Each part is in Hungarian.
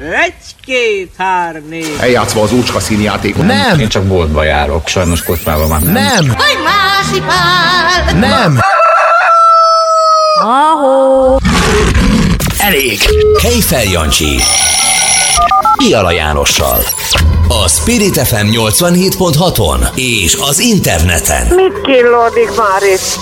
Egy, két, három, négy. Eljátszva az úcska színjátékot. Nem! Én csak boltba járok, sajnos kocsmában már nem. Nem! Hogy másipál! Nem! Ahó! Elég! Kejfel Jancsi. Piala Jánossal. A Spirit FM 87.6-on és az interneten. Mit killódik már itt?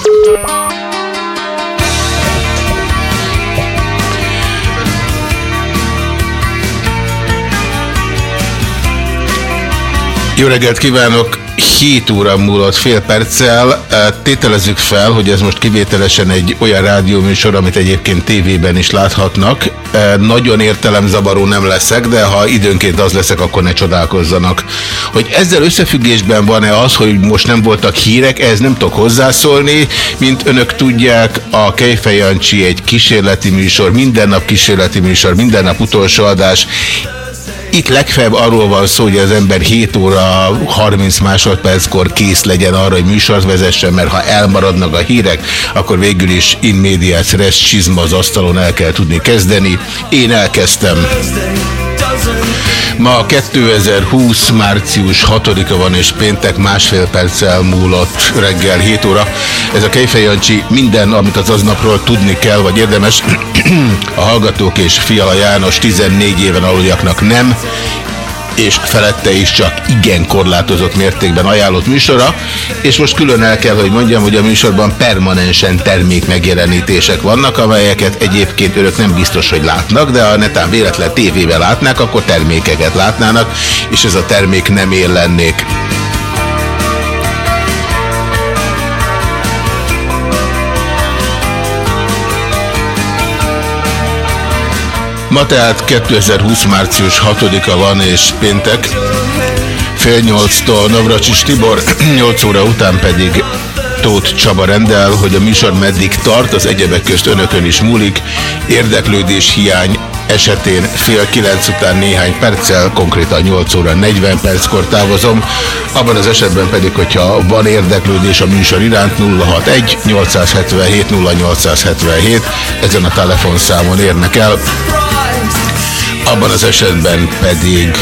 Jó reggelt kívánok! 7 óra múlott fél perccel. Tételezzük fel, hogy ez most kivételesen egy olyan rádióműsor, amit egyébként tévében is láthatnak. Nagyon értelemzavaró nem leszek, de ha időnként az leszek, akkor ne csodálkozzanak. Hogy ezzel összefüggésben van-e az, hogy most nem voltak hírek, ez nem tudok hozzászólni. Mint önök tudják, a Kejfej Jancsi egy kísérleti műsor, minden nap kísérleti műsor, minden nap utolsó adás. Itt legfeljebb arról van szó, hogy az ember 7 óra 30 másodperckor kész legyen arra, hogy műsort vezessen, mert ha elmaradnak a hírek, akkor végül is in medias res csizma az asztalon el kell tudni kezdeni. Én elkezdtem. Ma 2020. március 6-a van és péntek másfél perccel múlott reggel 7 óra. Ez a Kejfej Jancsi minden, amit az aznapról tudni kell, vagy érdemes. a Hallgatók és Fiala János 14 éven aluljaknak nem, és felette is csak igen korlátozott mértékben ajánlott műsora, és most külön el kell, hogy mondjam, hogy a műsorban permanensen termék megjelenítések vannak, amelyeket egyébként önök nem biztos, hogy látnak, de ha netán véletlen tévével látnák, akkor termékeket látnának, és ez a termék nem én lennék. Ma tehát 2020. március 6-a van és péntek. Fél nyolctól Navracsis Tibor, 8 óra után pedig Tóth Csaba rendel, hogy a műsor meddig tart, az egyebek közt önökön is múlik. Érdeklődés hiány esetén fél kilenc után néhány perccel, konkrétan 8 óra 40 perckor távozom. Abban az esetben pedig, hogyha van érdeklődés a műsor iránt 061 877 0877 ezen a telefonszámon érnek el. Abban az esetben pedig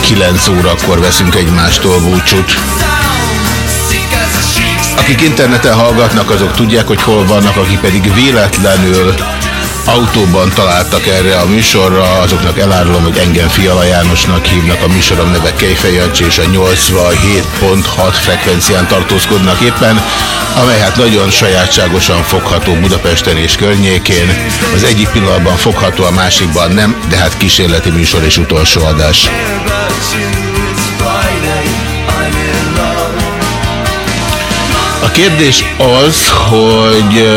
9 órakor veszünk egymástól búcsút. Akik interneten hallgatnak, azok tudják, hogy hol vannak, akik pedig véletlenül autóban találtak erre a műsorra, azoknak elárulom, hogy engem Fiala Jánosnak hívnak, a műsorom neve Kejfej Jancsi és a 87.6 frekvencián tartózkodnak éppen, amely hát nagyon sajátságosan fogható Budapesten és környékén. Az egyik pillanatban fogható, a másikban nem, de hát kísérleti műsor és utolsó adás. A kérdés az, hogy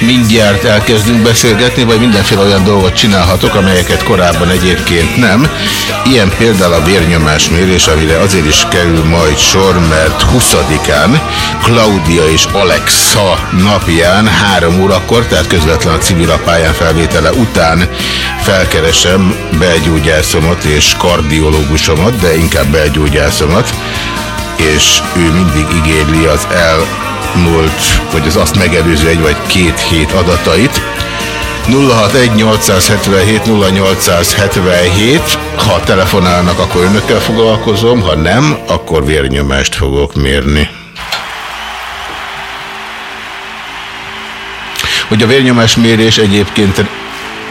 mindjárt elkezdünk beszélgetni, vagy mindenféle olyan dolgot csinálhatok, amelyeket korábban egyébként nem. Ilyen például a vérnyomásmérés, amire azért is kerül majd sor, mert 20-án Claudia és Alexa napján 3 órakor, tehát közvetlen a civil a pályán felvétele után felkeresem belgyógyászomat és kardiológusomat, de inkább belgyógyászomat, és ő mindig ígérli az el múlt, vagy az azt megelőző egy vagy két hét adatait. 061-877-0877. Ha telefonálnak, akkor önökkel foglalkozom, ha nem, akkor vérnyomást fogok mérni. Hogy a vérnyomásmérés egyébként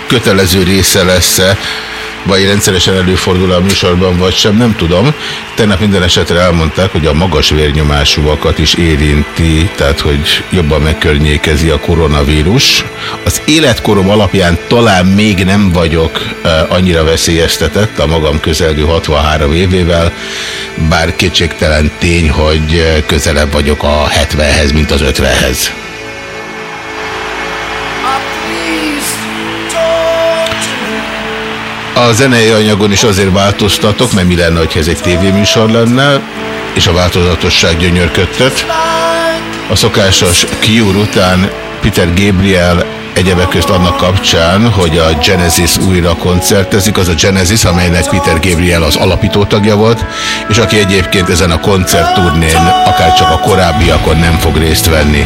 kötelező része lesz-e vagy rendszeresen előfordul a műsorban, vagy sem, nem tudom. Tegnap minden esetre elmondták, hogy a magas vérnyomásúakat is érinti, tehát hogy jobban megkörnyékezi a koronavírus. Az életkorom alapján talán még nem vagyok annyira veszélyeztetett a magam közelgő 63 évével, bár kétségtelen tény, hogy közelebb vagyok a 70-hez, mint az 50-hez. A zenei anyagon is azért változtatok, mert mi lenne, hogyha ez egy tévéműsor lenne, és a változatosság gyönyörködtet. A szokásos Cure után Peter Gabriel egyebek közt annak kapcsán, hogy a Genesis újra koncertezik, az a Genesis, amelynek Peter Gabriel az alapító tagja volt, és aki egyébként ezen a koncertturnén akár csak a korábbiakon nem fog részt venni.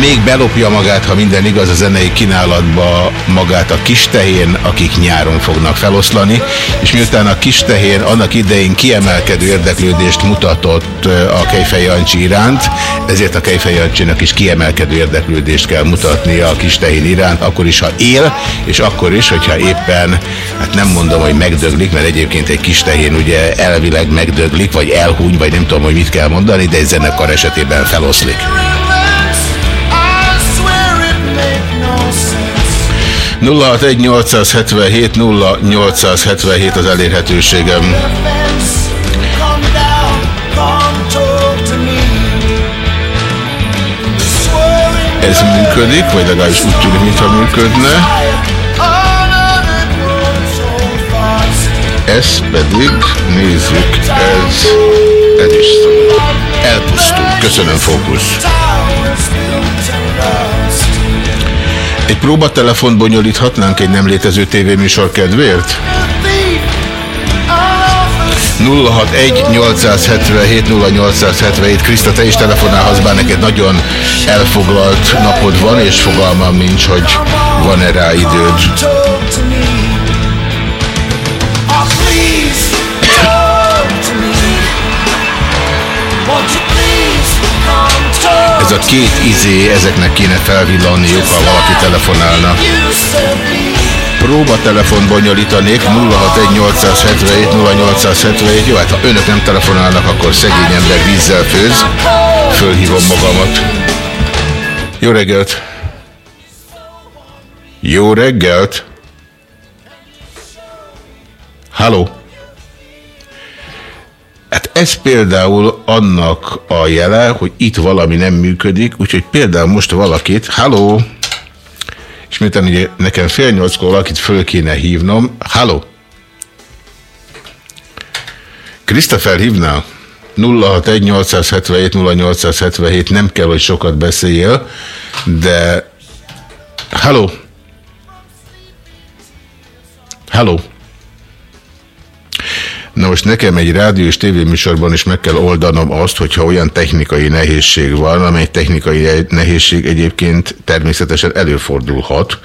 Még belopja magát, ha minden igaz, a zenei kínálatba magát a kis tehén, akik nyáron fognak feloszlani, és miután a kis tehén annak idején kiemelkedő érdeklődést mutatott a Kejfej Jancsi iránt, ezért a Kejfej Jancsinak is kiemelkedő érdeklődést kell mutatni a kis tehén iránt, akkor is, ha él, és akkor is, hogyha éppen, hát nem mondom, hogy megdöglik, mert egyébként egy kis tehén ugye elvileg megdöglik, vagy elhúny, vagy nem tudom, hogy mit kell mondani, de egy zenekar esetében feloszlik. 061 0877 az elérhetőségem. Ez működik, vagy legalábbis úgy tűnik, mintha működne. Ez pedig, nézzük, ez, ez is szó. Elpusztul. Köszönöm, fókusz. Egy próbatelefont bonyolíthatnánk egy nem létező tévéműsor kedvéért? 061 877 0877 Kriszta, te is telefonálhatsz, bár neked nagyon elfoglalt napod van, és fogalmam nincs, hogy van-e rá időd. A két izé, ezeknek kéne felvillanniuk, ha valaki telefonálna. Próba telefon bonyolítanék 061 877 0877. Jó, hát ha önök nem telefonálnak, akkor szegény ember vízzel főz. Fölhívom magamat. Jó reggelt! Jó reggelt! Halló! Hát ez például annak a jele, hogy itt valami nem működik, úgyhogy például most valakit, halló, és miután ugye nekem fél nyolckor valakit föl kéne hívnom, halló, Krisztofer hívnál? 061 877 0877 nem kell, hogy sokat beszéljél, de halló, halló, Na most nekem egy rádió és tévéműsorban is meg kell oldanom azt, hogyha olyan technikai nehézség van, amely technikai nehézség egyébként természetesen előfordulhat,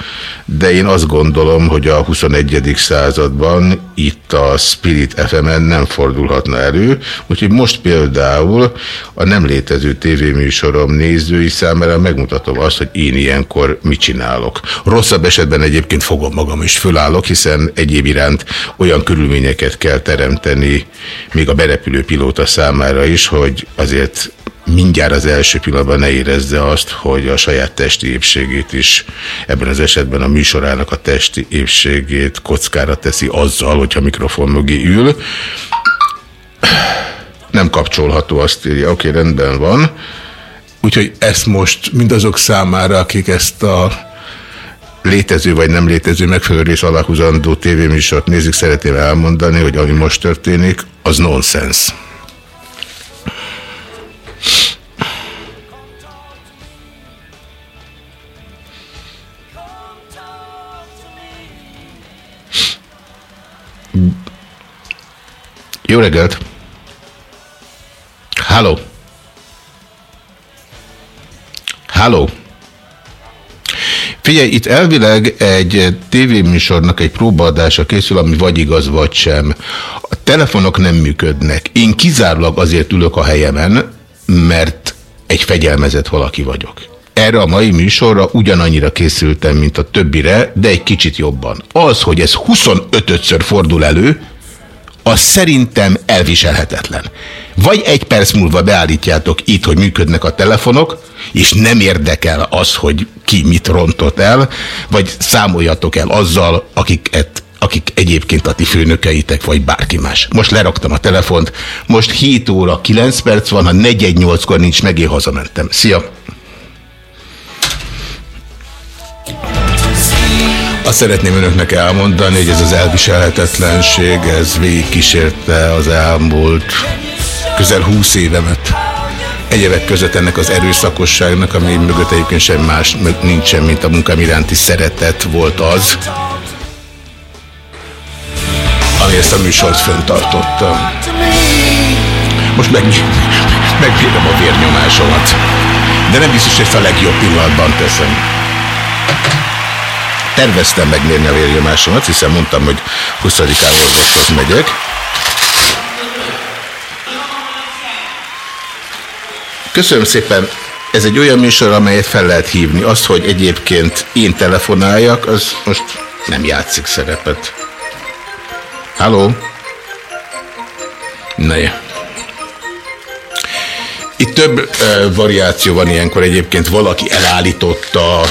de én azt gondolom, hogy a 21. században itt a Spirit FM-en nem fordulhatna elő, úgyhogy most például a nem létező tévéműsorom nézői számára megmutatom azt, hogy én ilyenkor mit csinálok. Rosszabb esetben egyébként fogom magam is fölállok, hiszen egyéb iránt olyan körülményeket kell teremteni, jelenteni még a berepülő pilóta számára is, hogy azért mindjárt az első pillanatban ne érezze azt, hogy a saját testi épségét is, ebben az esetben a műsorának a testi épségét kockára teszi azzal, hogyha mikrofon mögé ül. Nem kapcsolható, azt írja, oké, okay, rendben van. Úgyhogy ezt most mindazok számára, akik ezt a létező vagy nem létező megfelelő rész aláhúzandó tévéműsort nézik, szeretném elmondani, hogy ami most történik, az nonsens. Jó reggelt! Halló! Halló! Figyelj, itt elvileg egy tévéműsornak egy próbaadása készül, ami vagy igaz, vagy sem. A telefonok nem működnek. Én kizárólag azért ülök a helyemen, mert egy fegyelmezett valaki vagyok. Erre a mai műsorra ugyanannyira készültem, mint a többire, de egy kicsit jobban. Az, hogy ez 25-ször fordul elő, az szerintem elviselhetetlen. Vagy egy perc múlva beállítjátok itt, hogy működnek a telefonok, és nem érdekel az, hogy ki mit rontott el, vagy számoljatok el azzal, akiket akik egyébként a ti főnökeitek, vagy bárki más. Most leraktam a telefont, most 7 óra 9 perc van, ha 4-8-kor nincs meg, én hazamentem. Szia! Azt szeretném önöknek elmondani, hogy ez az elviselhetetlenség, ez végigkísérte az elmúlt közel 20 évemet. Egyebek között ennek az erőszakosságnak, ami mögött egyébként sem más nincsen, mint a munkám iránti szeretet volt az, ami ezt a műsort föntartotta. Most meg, megbírom a vérnyomásomat. De nem biztos, hogy ezt a legjobb pillanatban teszem. Terveztem megmérni a vérnyomásomat, hiszen mondtam, hogy 20-án orvoshoz megyek. Köszönöm szépen. Ez egy olyan műsor, amelyet fel lehet hívni. Az, hogy egyébként én telefonáljak, az most nem játszik szerepet. Halló? Ja. Itt több uh, variáció van ilyenkor egyébként, valaki elállította,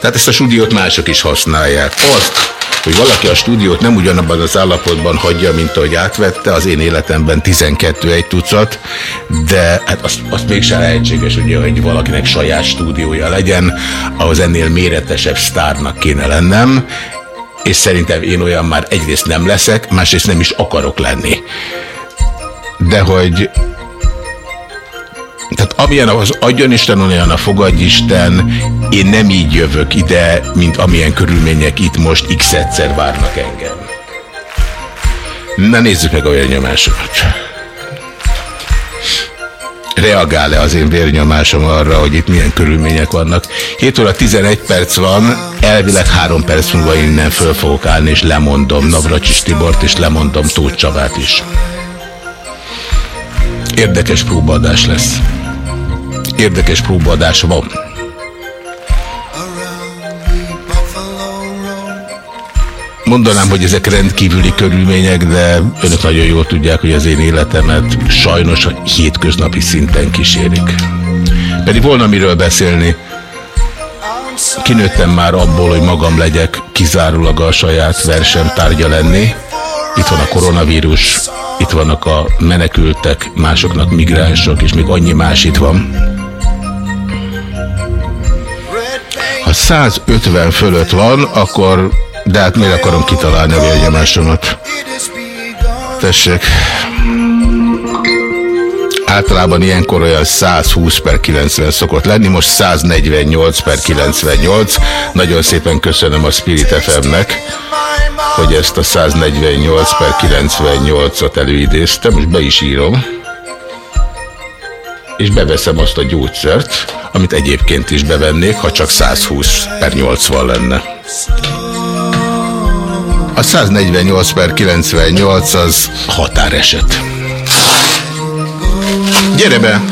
tehát ezt a stúdiót mások is használják. Azt, hogy valaki a stúdiót nem ugyanabban az állapotban hagyja, mint ahogy átvette, az én életemben 12 egy tucat, de hát azt, azt mégsem lehetséges, ugye, hogy valakinek saját stúdiója legyen, ahhoz ennél méretesebb sztárnak kéne lennem, és szerintem én olyan már egyrészt nem leszek, másrészt nem is akarok lenni. De hogy tehát amilyen az adjon Isten, olyan a fogadj Isten, én nem így jövök ide, mint amilyen körülmények itt most x-egyszer várnak engem. Na nézzük meg a vérnyomásomat. Reagál-e az én vérnyomásom arra, hogy itt milyen körülmények vannak? 7 óra 11 perc van, elvileg 3 perc múlva innen föl fogok állni, és lemondom Navracsis Tibort, és lemondom Tóth Csabát is. Érdekes próbaadás lesz. Érdekes próbaadás van. Mondanám, hogy ezek rendkívüli körülmények, de önök nagyon jól tudják, hogy az én életemet sajnos a hétköznapi szinten kísérik. Pedig volna miről beszélni. Kinőttem már abból, hogy magam legyek kizárólag a saját versem tárgya lenni. Itt van a koronavírus, itt vannak a menekültek, másoknak migránsok, és még annyi más itt van. Ha 150 fölött van, akkor de hát miért akarom kitalálni a vérnyomásomat? Tessék. Általában ilyenkor olyan 120 per 90 szokott lenni, most 148 per 98. Nagyon szépen köszönöm a Spirit FM-nek, hogy ezt a 148 per 98-at előidéztem, most be is írom. És beveszem azt a gyógyszert, amit egyébként is bevennék, ha csak 120 per 80 lenne. A 148 per 98 az határeset. Gyere be!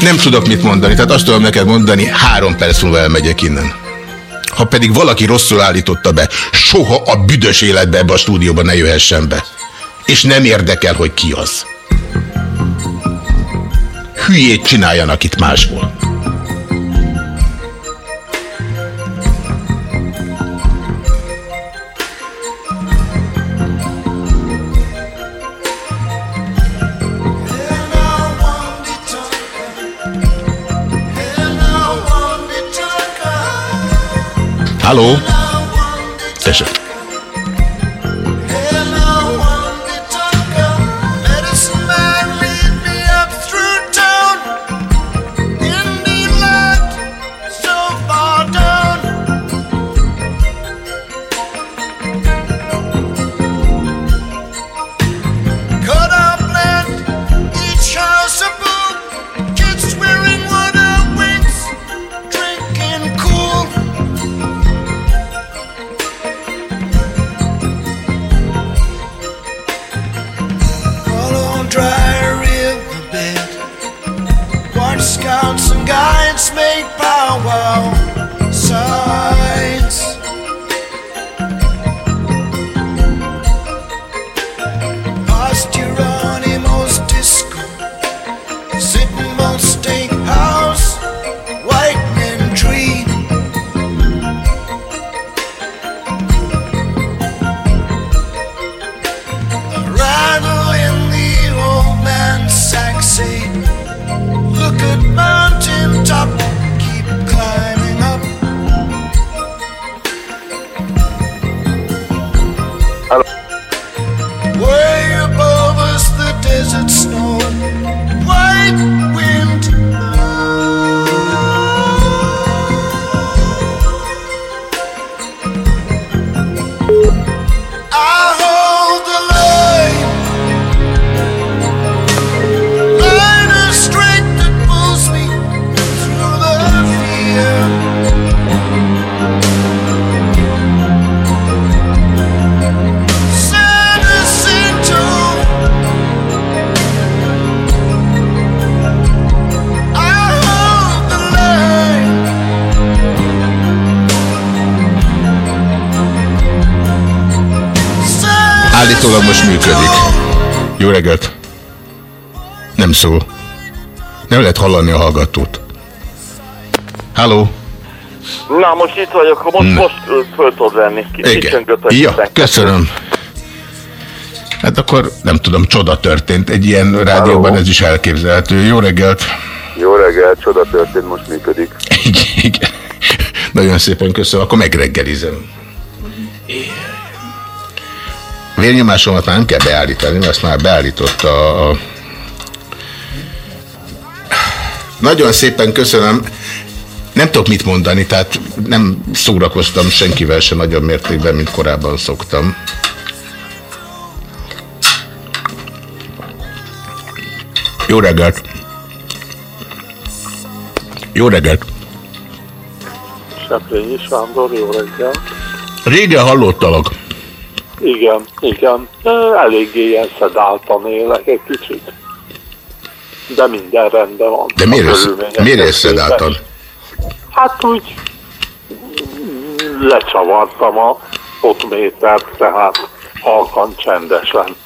Nem tudok mit mondani, tehát azt tudom neked mondani, három perc múlva elmegyek innen. Ha pedig valaki rosszul állította be, soha a büdös életbe ebbe a stúdióba ne jöhessen be. És nem érdekel, hogy ki az. Hülyét csináljanak itt máshol. Halló? Tessék. Most működik. Jó reggelt! Nem szól. Nem lehet hallani a hallgatót. Halló? Na, most itt vagyok, most, Na. most föl tudod venni. Igen. Ja, köszönöm. Hát akkor nem tudom, csoda történt. Egy ilyen rádióban ez is elképzelhető. Jó reggelt! Jó reggel, csoda történt, most működik. Igen. Nagyon szépen köszönöm. Akkor megreggelizem. Vérnyomásomat már nem kell beállítani, mert azt már beállította a... Nagyon szépen köszönöm. Nem tudok mit mondani, tehát nem szórakoztam senkivel sem nagyobb mértékben, mint korábban szoktam. Jó reggelt! Jó reggelt! Seprényi Sándor, jó reggel. Régen hallottalak. Igen, igen. Eléggé ilyen szedáltan élek egy kicsit. De minden rendben van. De miért, össz, miért összedáltan? Hát úgy lecsavartam a fotmétert, tehát halkan csendesen.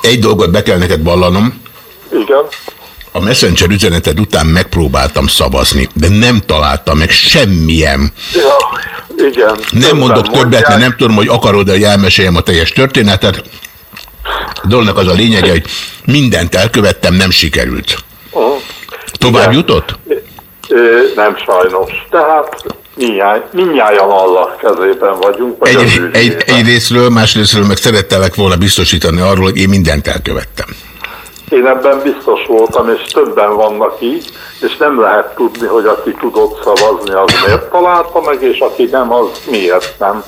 Egy dolgot be kell neked vallanom. Igen, A Messenger üzeneted után megpróbáltam szavazni, de nem találtam meg semmilyen. ja, igen. Nem mondok többet, mert nem tudom, hogy akarod-e, hogy elmeséljem a teljes történetet. A dolognak az a lényege, hogy mindent elkövettem, nem sikerült. Uh, Tovább Igen. jutott? ö, nem sajnos. Tehát mindjárt, mindjárt Allah kezében vagyunk. Vagy Egy, egy, egy részről, más részről meg szerettelek volna biztosítani arról, hogy én mindent elkövettem. Én ebben biztos voltam, és többen vannak így, és nem lehet tudni, hogy aki tudott szavazni, az miért találta meg, és aki nem, az miért nem.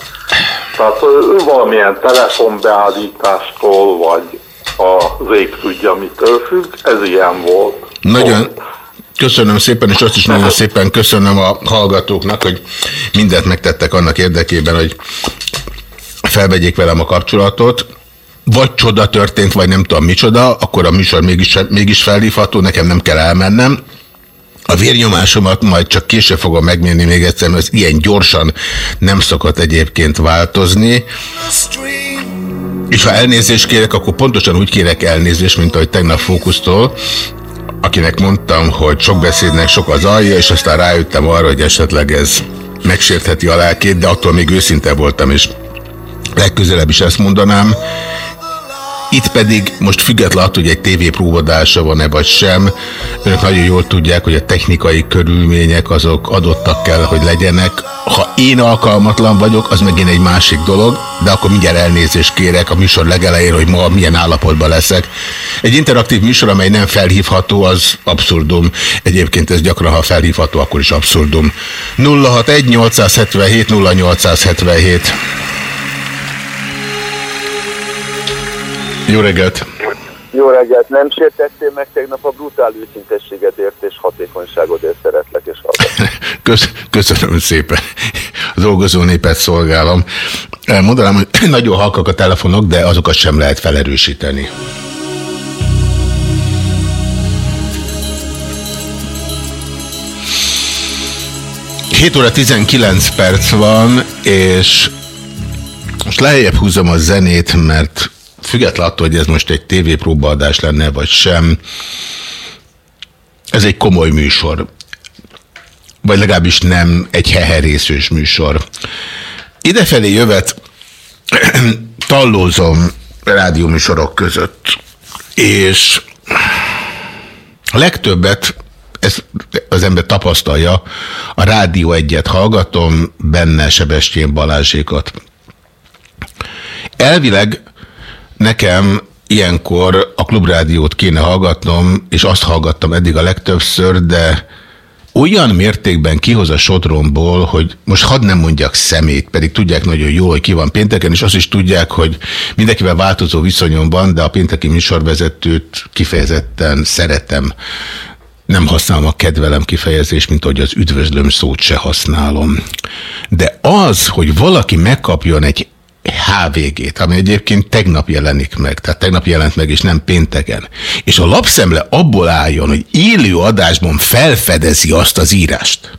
Tehát ö, valamilyen telefonbeállítástól, vagy az ég tudja, mitől függ, ez ilyen volt. Nagyon köszönöm szépen, és azt is nagyon szépen köszönöm a hallgatóknak, hogy mindent megtettek annak érdekében, hogy felvegyék velem a kapcsolatot. Vagy csoda történt, vagy nem tudom micsoda, akkor a műsor mégis, mégis felhívható, nekem nem kell elmennem. A vérnyomásomat majd csak később fogom megmérni még egyszer, mert ez ilyen gyorsan nem szokott egyébként változni. És ha elnézést kérek, akkor pontosan úgy kérek elnézést, mint ahogy tegnap fókusztól, akinek mondtam, hogy sok beszédnek sok az alja, és aztán rájöttem arra, hogy esetleg ez megsértheti a lelkét, de attól még őszinte voltam, és legközelebb is ezt mondanám. Itt pedig most független attól, hogy egy TV próbadása van-e vagy sem, önök nagyon jól tudják, hogy a technikai körülmények azok adottak kell, hogy legyenek. Ha én alkalmatlan vagyok, az megint egy másik dolog, de akkor mindjárt elnézést kérek a műsor legelején, hogy ma milyen állapotban leszek. Egy interaktív műsor, amely nem felhívható, az abszurdum. Egyébként ez gyakran, ha felhívható, akkor is abszurdum. 061 877 0877 Jó reggelt! Jó reggelt, nem sértettél meg tegnap a brutál őszintességedért és hatékonyságodért szeretlek és hallgatlak. Kösz, köszönöm szépen. A dolgozó népet szolgálom. Mondanám, hogy nagyon halkak a telefonok, de azokat sem lehet felerősíteni. Hét óra 19 perc van, és most lejjebb húzom a zenét, mert független attól, hogy ez most egy tévépróbaadás lenne, vagy sem, ez egy komoly műsor. Vagy legalábbis nem egy heherészős műsor. Idefelé jövet tallózom rádióműsorok között, és a legtöbbet, ezt az ember tapasztalja, a Rádió egyet hallgatom, benne Sebestyén Balázsékat. Elvileg nekem ilyenkor a klubrádiót kéne hallgatnom, és azt hallgattam eddig a legtöbbször, de olyan mértékben kihoz a sodromból, hogy most hadd nem mondjak szemét, pedig tudják nagyon jól, hogy ki van pénteken, és azt is tudják, hogy mindenkivel változó viszonyom van, de a pénteki műsorvezetőt kifejezetten szeretem. Nem használom a kedvelem kifejezést, mint hogy az üdvözlöm szót se használom. De az, hogy valaki megkapjon egy HVG-t, ami egyébként tegnap jelenik meg, tehát tegnap jelent meg, és nem pénteken. És a lapszemle abból álljon, hogy élő adásban felfedezi azt az írást.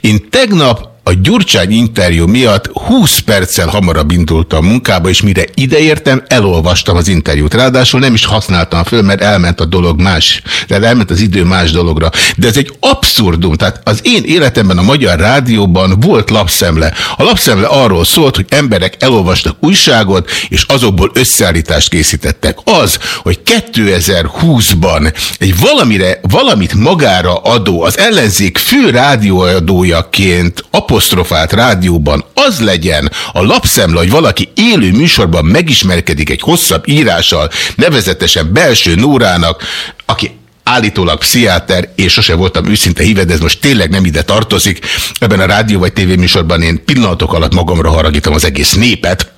Én tegnap a Gyurcsány interjú miatt 20 perccel hamarabb indultam a munkába, és mire ideértem, elolvastam az interjút. Ráadásul nem is használtam föl, mert elment a dolog más, de elment az idő más dologra. De ez egy abszurdum. Tehát az én életemben a Magyar Rádióban volt lapszemle. A lapszemle arról szólt, hogy emberek elolvastak újságot, és azokból összeállítást készítettek. Az, hogy 2020-ban egy valamire, valamit magára adó, az ellenzék fő rádióadójaként apostrofált rádióban az legyen a lapszemle, hogy valaki élő műsorban megismerkedik egy hosszabb írással, nevezetesen belső Nórának, aki állítólag pszichiáter, és sose voltam őszinte híve, de ez most tényleg nem ide tartozik. Ebben a rádió vagy tévéműsorban én pillanatok alatt magamra haragítom az egész népet,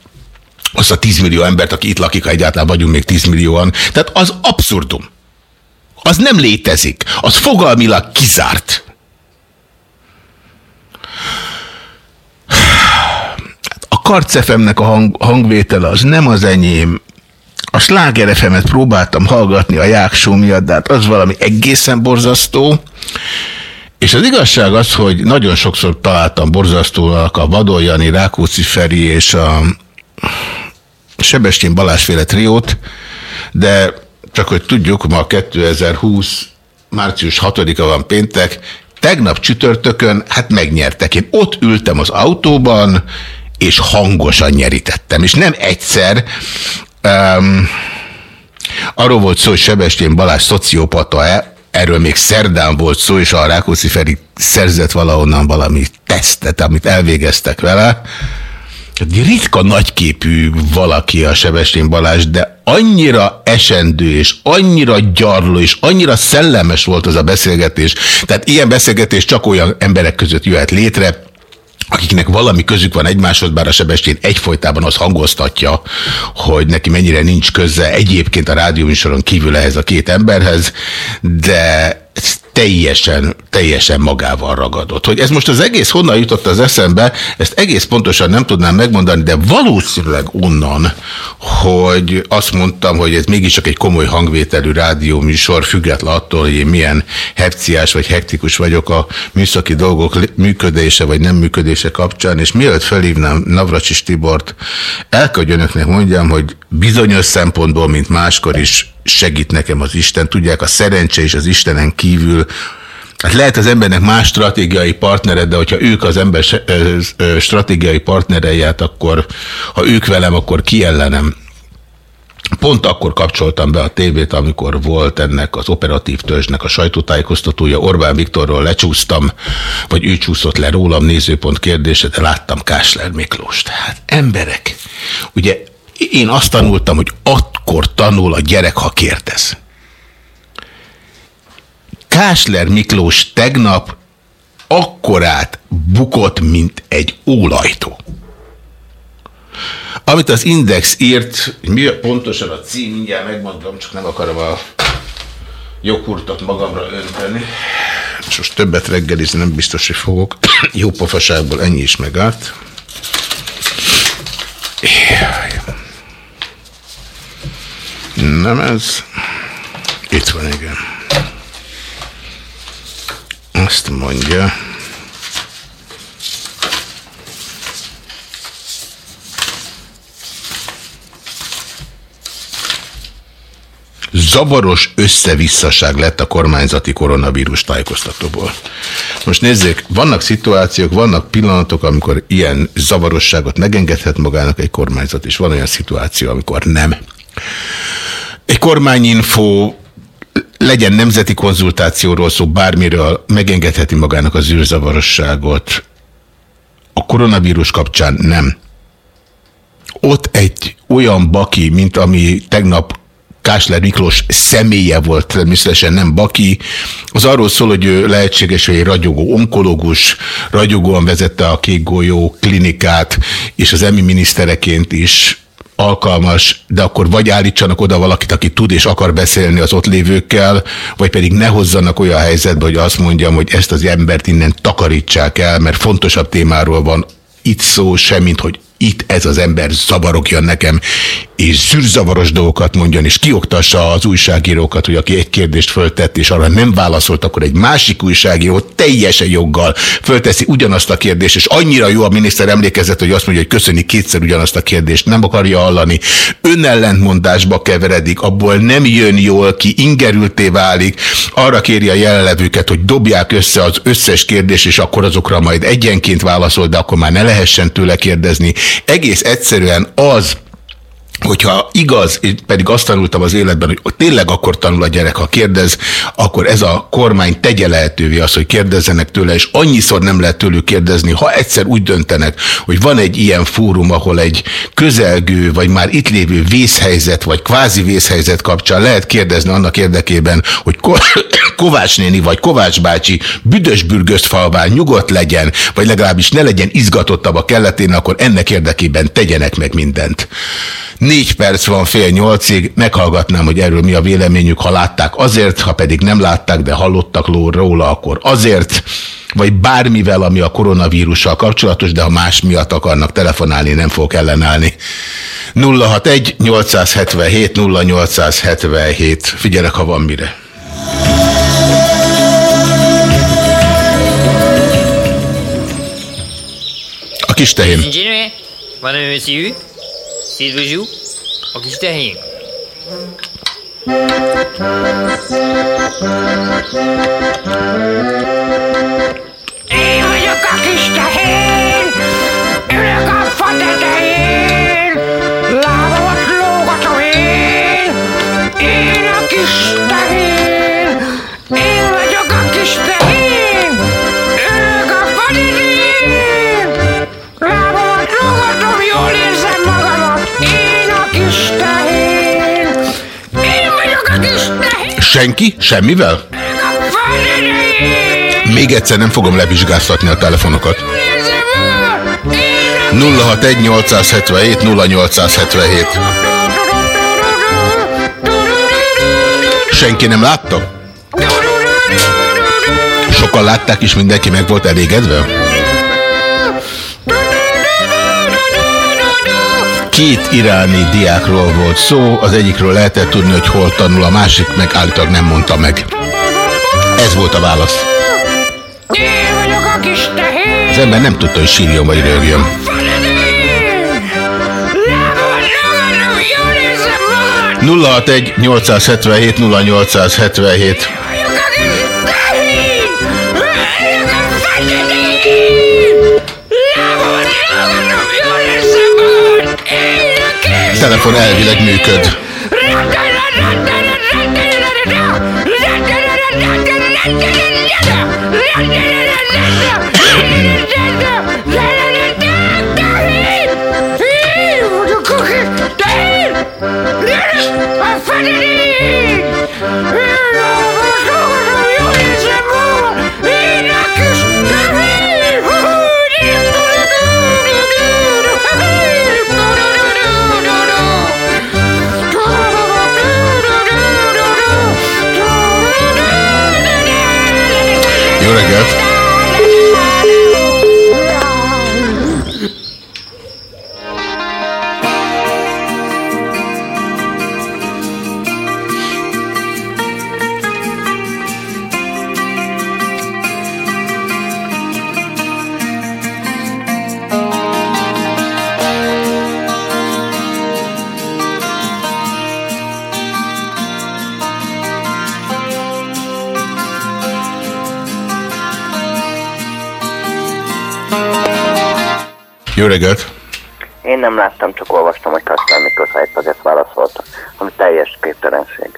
azt a 10 millió embert, aki itt lakik, ha egyáltalán vagyunk még 10 millióan. Tehát az abszurdum. Az nem létezik. Az fogalmilag kizárt. A karcefemnek a hang, hangvétele az nem az enyém. A sláger FM-et próbáltam hallgatni a jáksó miatt, de hát az valami egészen borzasztó. És az igazság az, hogy nagyon sokszor találtam borzasztónak a Vadoljani, Rákóczi Feri és a Sebestyén Balázsféle triót, de csak hogy tudjuk, ma 2020 március 6-a van péntek, tegnap csütörtökön, hát megnyertek. Én ott ültem az autóban, és hangosan nyerítettem. És nem egyszer, um, arról volt szó, hogy Sebestyén Balázs szociopata-e, erről még szerdán volt szó, és a Rákóczi Feri szerzett valahonnan valami tesztet, amit elvégeztek vele, egy ritka nagyképű valaki a Sebestén Balázs, de annyira esendő, és annyira gyarló, és annyira szellemes volt az a beszélgetés. Tehát ilyen beszélgetés csak olyan emberek között jöhet létre, akiknek valami közük van egymáshoz, bár a Sebestyén egyfolytában az hangoztatja, hogy neki mennyire nincs köze egyébként a rádióműsoron kívül ehhez a két emberhez, de teljesen, teljesen magával ragadott. Hogy ez most az egész honnan jutott az eszembe, ezt egész pontosan nem tudnám megmondani, de valószínűleg onnan, hogy azt mondtam, hogy ez mégis csak egy komoly hangvételű rádióműsor, független attól, hogy én milyen hepciás vagy hektikus vagyok a műszaki dolgok működése vagy nem működése kapcsán, és mielőtt felhívnám Navracsis Tibort, el kell, hogy önöknek mondjam, hogy bizonyos szempontból, mint máskor is segít nekem az Isten. Tudják, a szerencse és az Istenen kívül Hát lehet az embernek más stratégiai partnere, de hogyha ők az ember stratégiai partnerei, hát akkor ha ők velem, akkor ki ellenem. Pont akkor kapcsoltam be a tévét, amikor volt ennek az operatív törzsnek a sajtótájékoztatója. Orbán Viktorról lecsúsztam, vagy ő csúszott le rólam nézőpont kérdése, de láttam Kásler Miklós. Tehát emberek, ugye én azt tanultam, hogy akkor tanul a gyerek, ha kérdez. Kásler Miklós tegnap akkorát bukott, mint egy ólajtó. Amit az Index írt, mi pontosan a cím, mindjárt megmondom, csak nem akarom a joghurtot magamra önteni. És most többet reggelizni nem biztos, hogy fogok. Jó pofaságból ennyi is megállt. Nem ez. Itt van, igen. Azt mondja. Zavaros összevisszaság lett a kormányzati koronavírus tájékoztatóból. Most nézzék, vannak szituációk, vannak pillanatok, amikor ilyen zavarosságot megengedhet magának egy kormányzat, és van olyan szituáció, amikor nem. Egy kormányinfo legyen nemzeti konzultációról szó, bármiről megengedheti magának az űrzavarosságot. A koronavírus kapcsán nem. Ott egy olyan baki, mint ami tegnap Kásler Miklós személye volt, természetesen nem Baki. Az arról szól, hogy ő lehetséges, hogy egy ragyogó onkológus, ragyogóan vezette a Kék Golyó klinikát, és az emi minisztereként is alkalmas, de akkor vagy állítsanak oda valakit, aki tud és akar beszélni az ott lévőkkel, vagy pedig ne hozzanak olyan helyzetbe, hogy azt mondjam, hogy ezt az embert innen takarítsák el, mert fontosabb témáról van itt szó, semmint, hogy itt ez az ember zavarogja nekem, és zűrzavaros dolgokat mondjon, és kioktassa az újságírókat, hogy aki egy kérdést föltett, és arra nem válaszolt, akkor egy másik újságíró teljesen joggal fölteszi ugyanazt a kérdést, és annyira jó a miniszter emlékezett, hogy azt mondja, hogy köszöni kétszer ugyanazt a kérdést, nem akarja hallani. Önellentmondásba keveredik, abból nem jön jól ki, ingerülté válik, arra kéri a jelenlevőket, hogy dobják össze az összes kérdést, és akkor azokra majd egyenként válaszol, de akkor már ne lehessen tőle kérdezni. Egész egyszerűen az, hogyha igaz, pedig azt tanultam az életben, hogy tényleg akkor tanul a gyerek, ha kérdez, akkor ez a kormány tegye lehetővé azt, hogy kérdezzenek tőle, és annyiszor nem lehet tőlük kérdezni, ha egyszer úgy döntenek, hogy van egy ilyen fórum, ahol egy közelgő, vagy már itt lévő vészhelyzet, vagy kvázi vészhelyzet kapcsán lehet kérdezni annak érdekében, hogy Kovács néni, vagy Kovács bácsi büdös falván nyugodt legyen, vagy legalábbis ne legyen izgatottabb a kelletén, akkor ennek érdekében tegyenek meg mindent. Négy perc van fél nyolcig, meghallgatnám, hogy erről mi a véleményük, ha látták azért, ha pedig nem látták, de hallottak róla, akkor azért, vagy bármivel, ami a koronavírussal kapcsolatos, de ha más miatt akarnak telefonálni, nem fogok ellenállni. 061 877 0877. Figyelek, ha van mire. A kis tehén. Van S'il vous joue, a kis tehén. Én vagyok a kis tehén, ülök Senki? Semmivel? Még egyszer nem fogom levizsgáztatni a telefonokat. 061 877 0877 Senki nem látta? Sokan látták és mindenki meg volt elégedve? Két iráni diákról volt szó, az egyikről lehetett tudni, hogy hol tanul, a másik meg állítólag nem mondta meg. Ez volt a válasz. Az ember nem tudta, hogy sírjon vagy rögjön. Nulla egy 877 0877 Telefon elvileg működ. Jó reggelt! Én nem láttam, csak olvastam, hogy Kasszár Miklós Hájtpaget válaszolta, ami teljes képtelenség.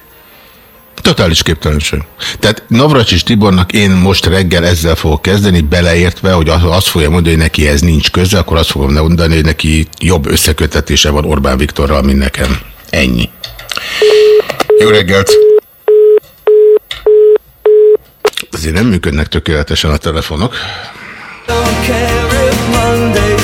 Totális képtelenség. Tehát Navracsis Tibornak én most reggel ezzel fogok kezdeni, beleértve, hogy azt fogja mondani, hogy neki ez nincs köze, akkor azt fogom mondani, hogy neki jobb összekötetése van Orbán Viktorral, mint nekem. Ennyi. Jó reggelt! Azért nem működnek tökéletesen a telefonok. Don't care if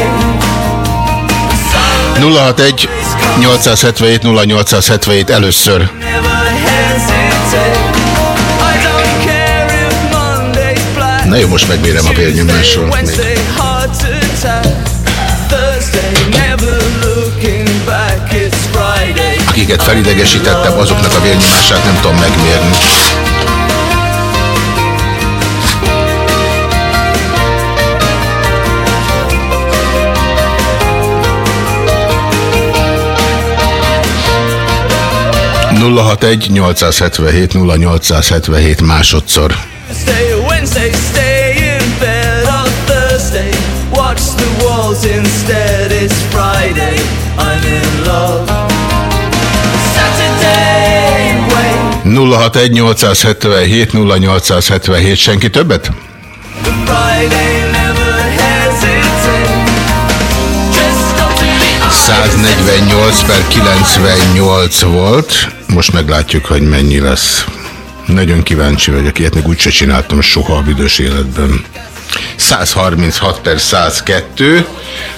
061 877 0877 először. Na jó, most megmérem a vérnyomásról. Akiket felidegesítettem, azoknak a vérnyomását nem tudom megmérni. Nulla hat egy 877 0877 másodszor. Wednesday, stay in bed on Thursday. Watch the walls instead. It's Friday. I'm in love. Saturday, wait. 061 877 0877. Senki többet? Friday 148 per 98 volt. Most meglátjuk, hogy mennyi lesz. Nagyon kíváncsi vagyok, ilyet még úgyse csináltam soha a büdös életben. 136 per 102.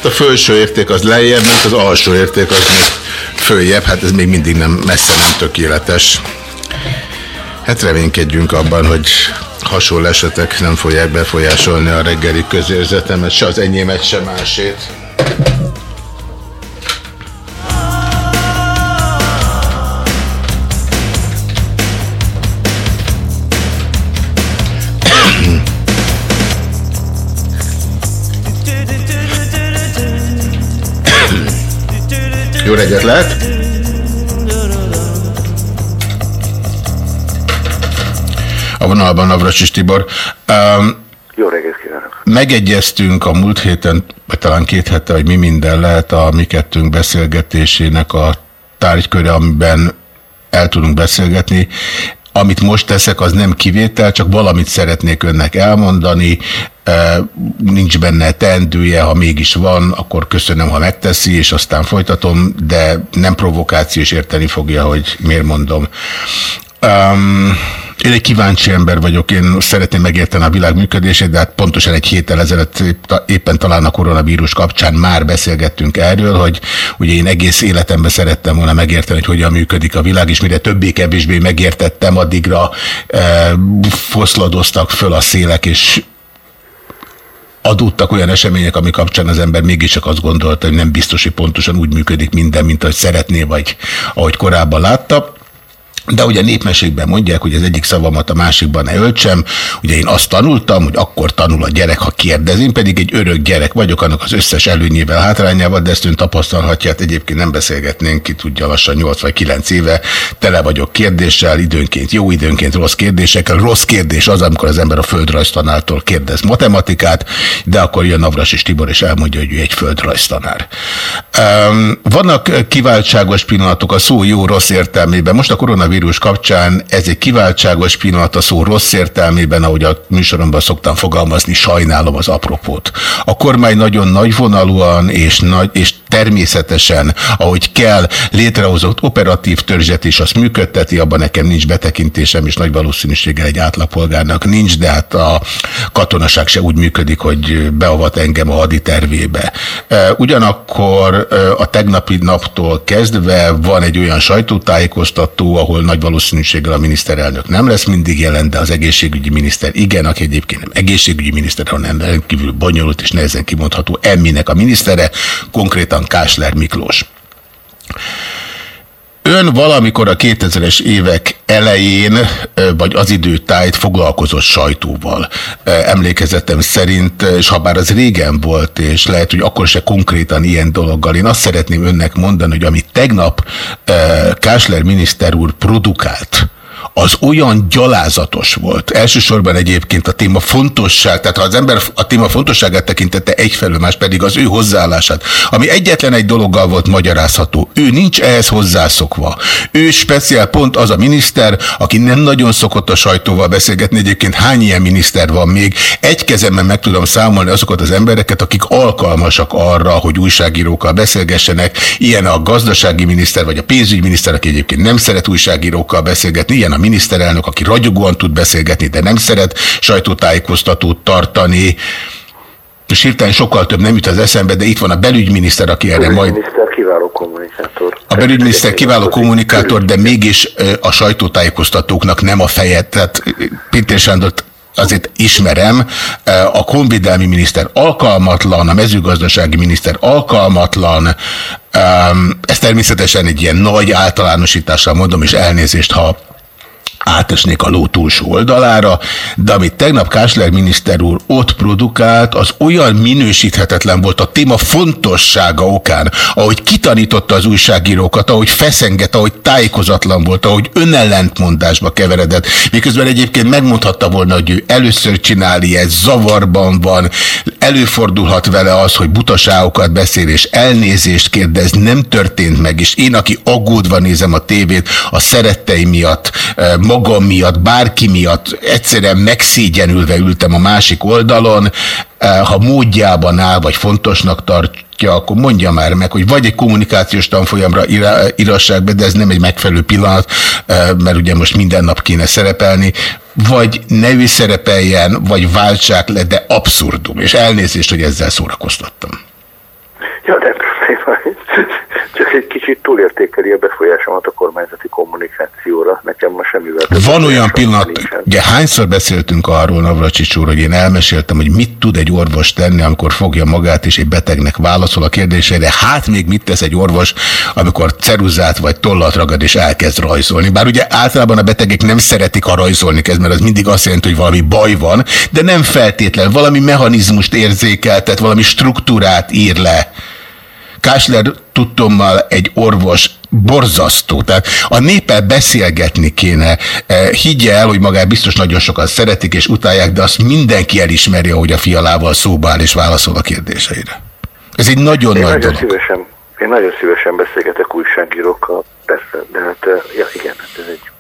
A felső érték az lejjebb, mert az alsó érték az még följebb, hát ez még mindig nem messze nem tökéletes. Hát reménykedjünk abban, hogy hasonló esetek nem fogják befolyásolni a reggeli közérzetemet, se az enyémet, se másét. Jó reggelt lehet! A vonalban Navracsis Tibor. Um, Jó reggelt kívánok! Megegyeztünk a múlt héten, vagy talán két hete, hogy mi minden lehet a mi kettőnk beszélgetésének a tárgyköre, amiben el tudunk beszélgetni. Amit most teszek, az nem kivétel, csak valamit szeretnék önnek elmondani. Nincs benne teendője, ha mégis van, akkor köszönöm, ha megteszi, és aztán folytatom, de nem provokáció, és érteni fogja, hogy miért mondom. Um, én egy kíváncsi ember vagyok, én szeretném megérteni a világ működését, de hát pontosan egy héttel ezelőtt éppen talán a koronavírus kapcsán már beszélgettünk erről, hogy ugye én egész életemben szerettem volna megérteni, hogy hogyan működik a világ, és mire többé-kevésbé megértettem, addigra e, foszladoztak föl a szélek, és adódtak olyan események, ami kapcsán az ember mégiscsak azt gondolta, hogy nem biztos, hogy pontosan úgy működik minden, mint ahogy szeretné, vagy ahogy korábban látta. De ugye a népmeségben mondják, hogy az egyik szavamat a másikban ne öltsem. Ugye én azt tanultam, hogy akkor tanul a gyerek, ha kérdez. Én pedig egy örök gyerek vagyok, annak az összes előnyével, hátrányával, de ezt ön tapasztalhatja, hát egyébként nem beszélgetnénk, ki tudja lassan 8 vagy 9 éve. Tele vagyok kérdéssel, időnként jó, időnként rossz kérdésekkel. Rossz kérdés az, amikor az ember a földrajztanártól kérdez matematikát, de akkor jön Navras és Tibor, és elmondja, hogy ő egy földrajztanár. Um, vannak kiváltságos pillanatok a szó jó-rossz értelmében. Most a koronavírus koronavírus kapcsán ez egy kiváltságos pillanat a szó rossz értelmében, ahogy a műsoromban szoktam fogalmazni, sajnálom az apropót. A kormány nagyon nagyvonalúan és, nagy, és természetesen, ahogy kell, létrehozott operatív törzset is azt működteti, abban nekem nincs betekintésem, és nagy valószínűséggel egy átlagpolgárnak nincs, de hát a katonaság se úgy működik, hogy beavat engem a haditervébe. Ugyanakkor a tegnapi naptól kezdve van egy olyan sajtótájékoztató, ahol nagy valószínűséggel a miniszterelnök nem lesz mindig jelen, de az egészségügyi miniszter igen, aki egyébként nem egészségügyi miniszter, hanem rendkívül bonyolult és nehezen kimondható emminek a minisztere, konkrétan Kásler Miklós. Ön valamikor a 2000-es évek elején, vagy az időtájt foglalkozott sajtóval. Emlékezetem szerint, és ha bár az régen volt, és lehet, hogy akkor se konkrétan ilyen dologgal, én azt szeretném önnek mondani, hogy amit tegnap Kásler miniszter úr produkált, az olyan gyalázatos volt. Elsősorban egyébként a téma fontosság, tehát ha az ember a téma fontosságát tekintette egyfelől, más pedig az ő hozzáállását, ami egyetlen egy dologgal volt magyarázható. Ő nincs ehhez hozzászokva. Ő speciál pont az a miniszter, aki nem nagyon szokott a sajtóval beszélgetni. Egyébként hány ilyen miniszter van még? Egy kezemben meg tudom számolni azokat az embereket, akik alkalmasak arra, hogy újságírókkal beszélgessenek. Ilyen a gazdasági miniszter, vagy a pénzügyminiszter, aki egyébként nem szeret újságírókkal beszélgetni. Ilyen a miniszterelnök, aki ragyogóan tud beszélgetni, de nem szeret sajtótájékoztatót tartani. most hirtelen sokkal több nem jut az eszembe, de itt van a belügyminiszter, aki erre majd... Kiváló kommunikátor. A belügyminiszter kiváló kommunikátor, de mégis a sajtótájékoztatóknak nem a feje. Tehát Pintér Sándor azért ismerem, a konvidelmi miniszter alkalmatlan, a mezőgazdasági miniszter alkalmatlan, ez természetesen egy ilyen nagy általánosítással mondom, és elnézést, ha átesnék a ló túlsó oldalára, de amit tegnap Kásler miniszter úr ott produkált, az olyan minősíthetetlen volt a téma fontossága okán, ahogy kitanította az újságírókat, ahogy feszengett, ahogy tájékozatlan volt, ahogy önellentmondásba keveredett, miközben egyébként megmondhatta volna, hogy ő először csinálja, ez zavarban van, előfordulhat vele az, hogy butaságokat beszél és elnézést kérdez, nem történt meg, és én, aki aggódva nézem a tévét, a szeretteim miatt, eh, magam miatt, bárki miatt egyszerűen megszégyenülve ültem a másik oldalon, eh, ha módjában áll, vagy fontosnak tartja, akkor mondja már meg, hogy vagy egy kommunikációs tanfolyamra írasság be, de ez nem egy megfelelő pillanat, eh, mert ugye most minden nap kéne szerepelni, vagy ne ő szerepeljen, vagy váltsák le, de abszurdum. És elnézést, hogy ezzel szórakoztattam. Ja, de egy kicsit túlértékeli a befolyásomat a kormányzati kommunikációra. Nekem ma semmivel Van olyan pillanat, nincsen. ugye hányszor beszéltünk arról, Navracsics úr, hogy én elmeséltem, hogy mit tud egy orvos tenni, amikor fogja magát és egy betegnek válaszol a kérdésére. Hát még mit tesz egy orvos, amikor ceruzát vagy tollat ragad és elkezd rajzolni. Bár ugye általában a betegek nem szeretik, a rajzolni kezd, mert az mindig azt jelenti, hogy valami baj van, de nem feltétlen, valami mechanizmust érzékeltet, valami struktúrát ír le. Kásler tudtommal egy orvos borzasztó. Tehát a néppel beszélgetni kéne. E, higgye el, hogy magát biztos nagyon sokan szeretik és utálják, de azt mindenki elismeri, hogy a fialával szóba áll és válaszol a kérdéseire. Ez egy nagyon én nagy nagyon dolog. Szívesen, én nagyon szívesen beszélgetek újságírókkal, persze, de hát, e, ja igen, hát ez egy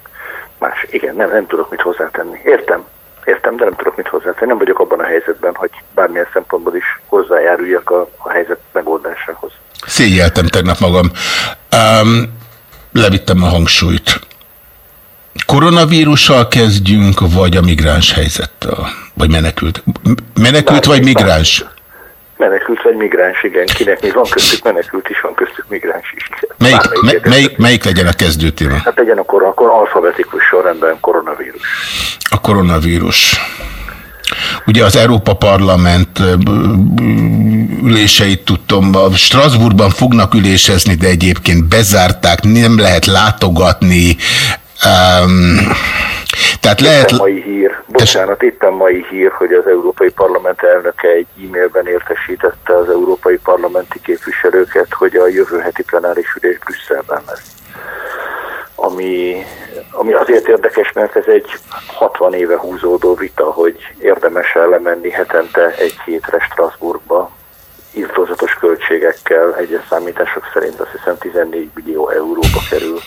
más, igen, nem, nem tudok mit hozzátenni. Értem, értem, de nem tudok mit hozzátenni. Nem vagyok abban a helyzetben, hogy bármilyen szempontból is hozzájáruljak a, a helyzet megoldásához. Szégyeltem tegnap magam. Um, levittem a hangsúlyt. Koronavírussal kezdjünk, vagy a migráns helyzettel? Vagy menekült? Menekült vagy migráns? Menekült vagy migráns, igen. Kinek mi van köztük menekült is, van köztük migráns is. Melyik, me, melyik, melyik legyen a kezdőtéma? Hát legyen akkor, akkor alfabetikus sorrendben koronavírus. A koronavírus. Ugye az Európa Parlament üléseit tudtam, Strasbourgban fognak ülésezni, de egyébként bezárták, nem lehet látogatni. Um, tehát itt lehet... mai hír, bocsánat, itt a mai hír, hogy az Európai Parlament elnöke egy e-mailben értesítette az európai parlamenti képviselőket, hogy a jövő heti plenáris ülés Brüsszelben lesz ami, ami azért érdekes, mert ez egy 60 éve húzódó vita, hogy érdemes lemenni hetente egy hétre Strasbourgba, írtózatos költségekkel, egyes számítások szerint azt hiszem 14 millió euróba kerül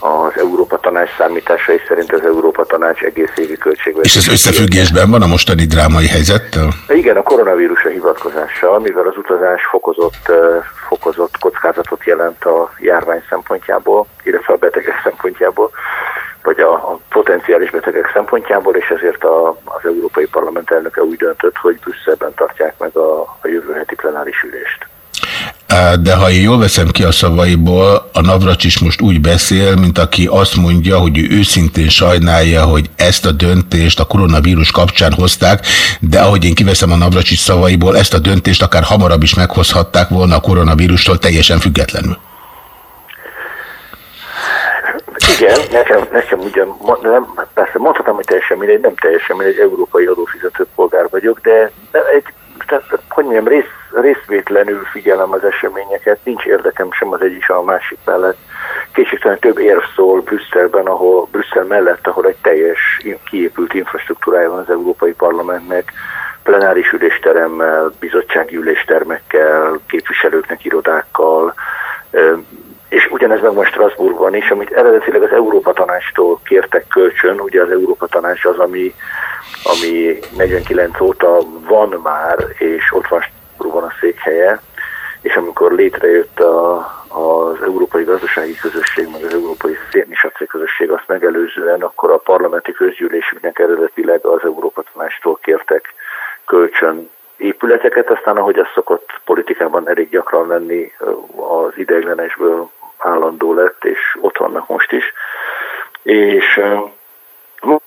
az Európa Tanács számításai szerint az Európa Tanács egész évi költségvetés. És ez összefüggésben van a mostani drámai helyzettel? Igen, a koronavírusra hivatkozással, mivel az utazás fokozott, fokozott kockázatot jelent a járvány szempontjából, illetve a betegek szempontjából, vagy a, a potenciális betegek szempontjából, és ezért a, az Európai Parlament elnöke úgy döntött, hogy Brüsszelben tartják meg a, a jövő heti plenáris ülést. De ha én jól veszem ki a szavaiból, a Navracsis most úgy beszél, mint aki azt mondja, hogy ő őszintén sajnálja, hogy ezt a döntést a koronavírus kapcsán hozták, de ahogy én kiveszem a Navracsis szavaiból, ezt a döntést akár hamarabb is meghozhatták volna a koronavírustól teljesen függetlenül. Igen, nekem, nekem ugyan, nem, persze mondhatom, hogy teljesen mindegy, nem teljesen mindegy, európai adófizető polgár vagyok, de egy tehát, hogy mondjam, rész, részvétlenül figyelem az eseményeket, nincs érdekem sem az egyik, sem a másik mellett. Kétségtelen több érv szól Brüsszelben, ahol Brüsszel mellett, ahol egy teljes kiépült infrastruktúrája van az Európai Parlamentnek, plenáris ülésteremmel, bizottsági üléstermekkel, képviselőknek irodákkal, és ugyanez meg most Strasbourgban is, amit eredetileg az Európa Tanástól kértek kölcsön, ugye az Európa Tanács az, ami, ami 49 óta van már, és ott van Strasbourgban a székhelye, és amikor létrejött a, az Európai Gazdasági Közösség, meg az Európai Szénisacé Közösség azt megelőzően, akkor a parlamenti közgyűlésüknek eredetileg az Európa Tanástól kértek kölcsön épületeket, aztán ahogy az szokott politikában elég gyakran lenni, az ideiglenesből állandó lett, és ott vannak most is. És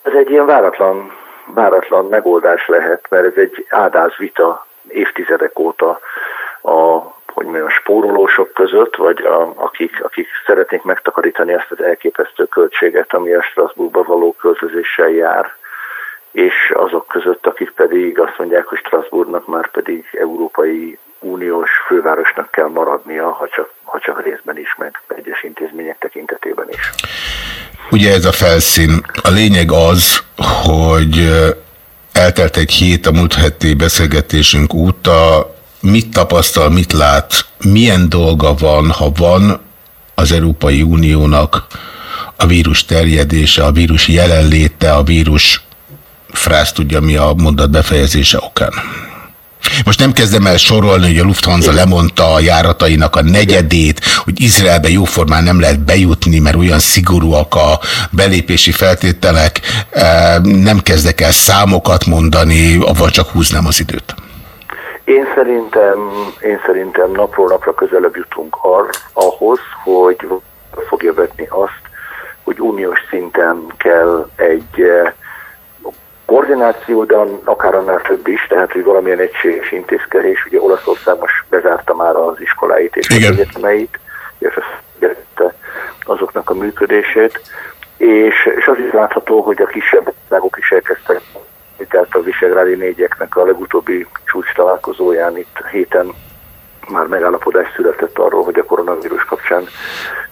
ez egy ilyen váratlan, váratlan megoldás lehet, mert ez egy áldáz vita évtizedek óta a hogy mondjam, spórolósok között, vagy a, akik, akik szeretnék megtakarítani azt az elképesztő költséget, ami a Strasbourgba való költözéssel jár, és azok között, akik pedig azt mondják, hogy Strasbourgnak már pedig Európai Uniós fővárosnak kell maradnia, ha csak, ha csak részben is, meg egyes intézmények tekintetében is. Ugye ez a felszín. A lényeg az, hogy eltelt egy hét a múlt heti beszélgetésünk óta, mit tapasztal, mit lát, milyen dolga van, ha van az Európai Uniónak a vírus terjedése, a vírus jelenléte, a vírus frász tudja mi a mondat befejezése okán. Most nem kezdem el sorolni, hogy a Lufthansa lemondta a járatainak a negyedét, hogy Izraelbe jóformán nem lehet bejutni, mert olyan szigorúak a belépési feltételek. Nem kezdek el számokat mondani, avval csak húznám az időt. Én szerintem, én szerintem napról napra közelebb jutunk ar, ahhoz, hogy fogja vetni azt, hogy uniós szinten kell egy koordináció, de akár annál több is, tehát hogy valamilyen egységes intézkedés. Ugye Olaszország most bezárta már az iskoláit és Igen. az egyetemeit, és azoknak a működését, és, és az is látható, hogy a kisebb országok is elkezdtek, tehát a Visegrádi négyeknek a legutóbbi csúcs találkozóján itt héten már megállapodás született arról, hogy a koronavírus kapcsán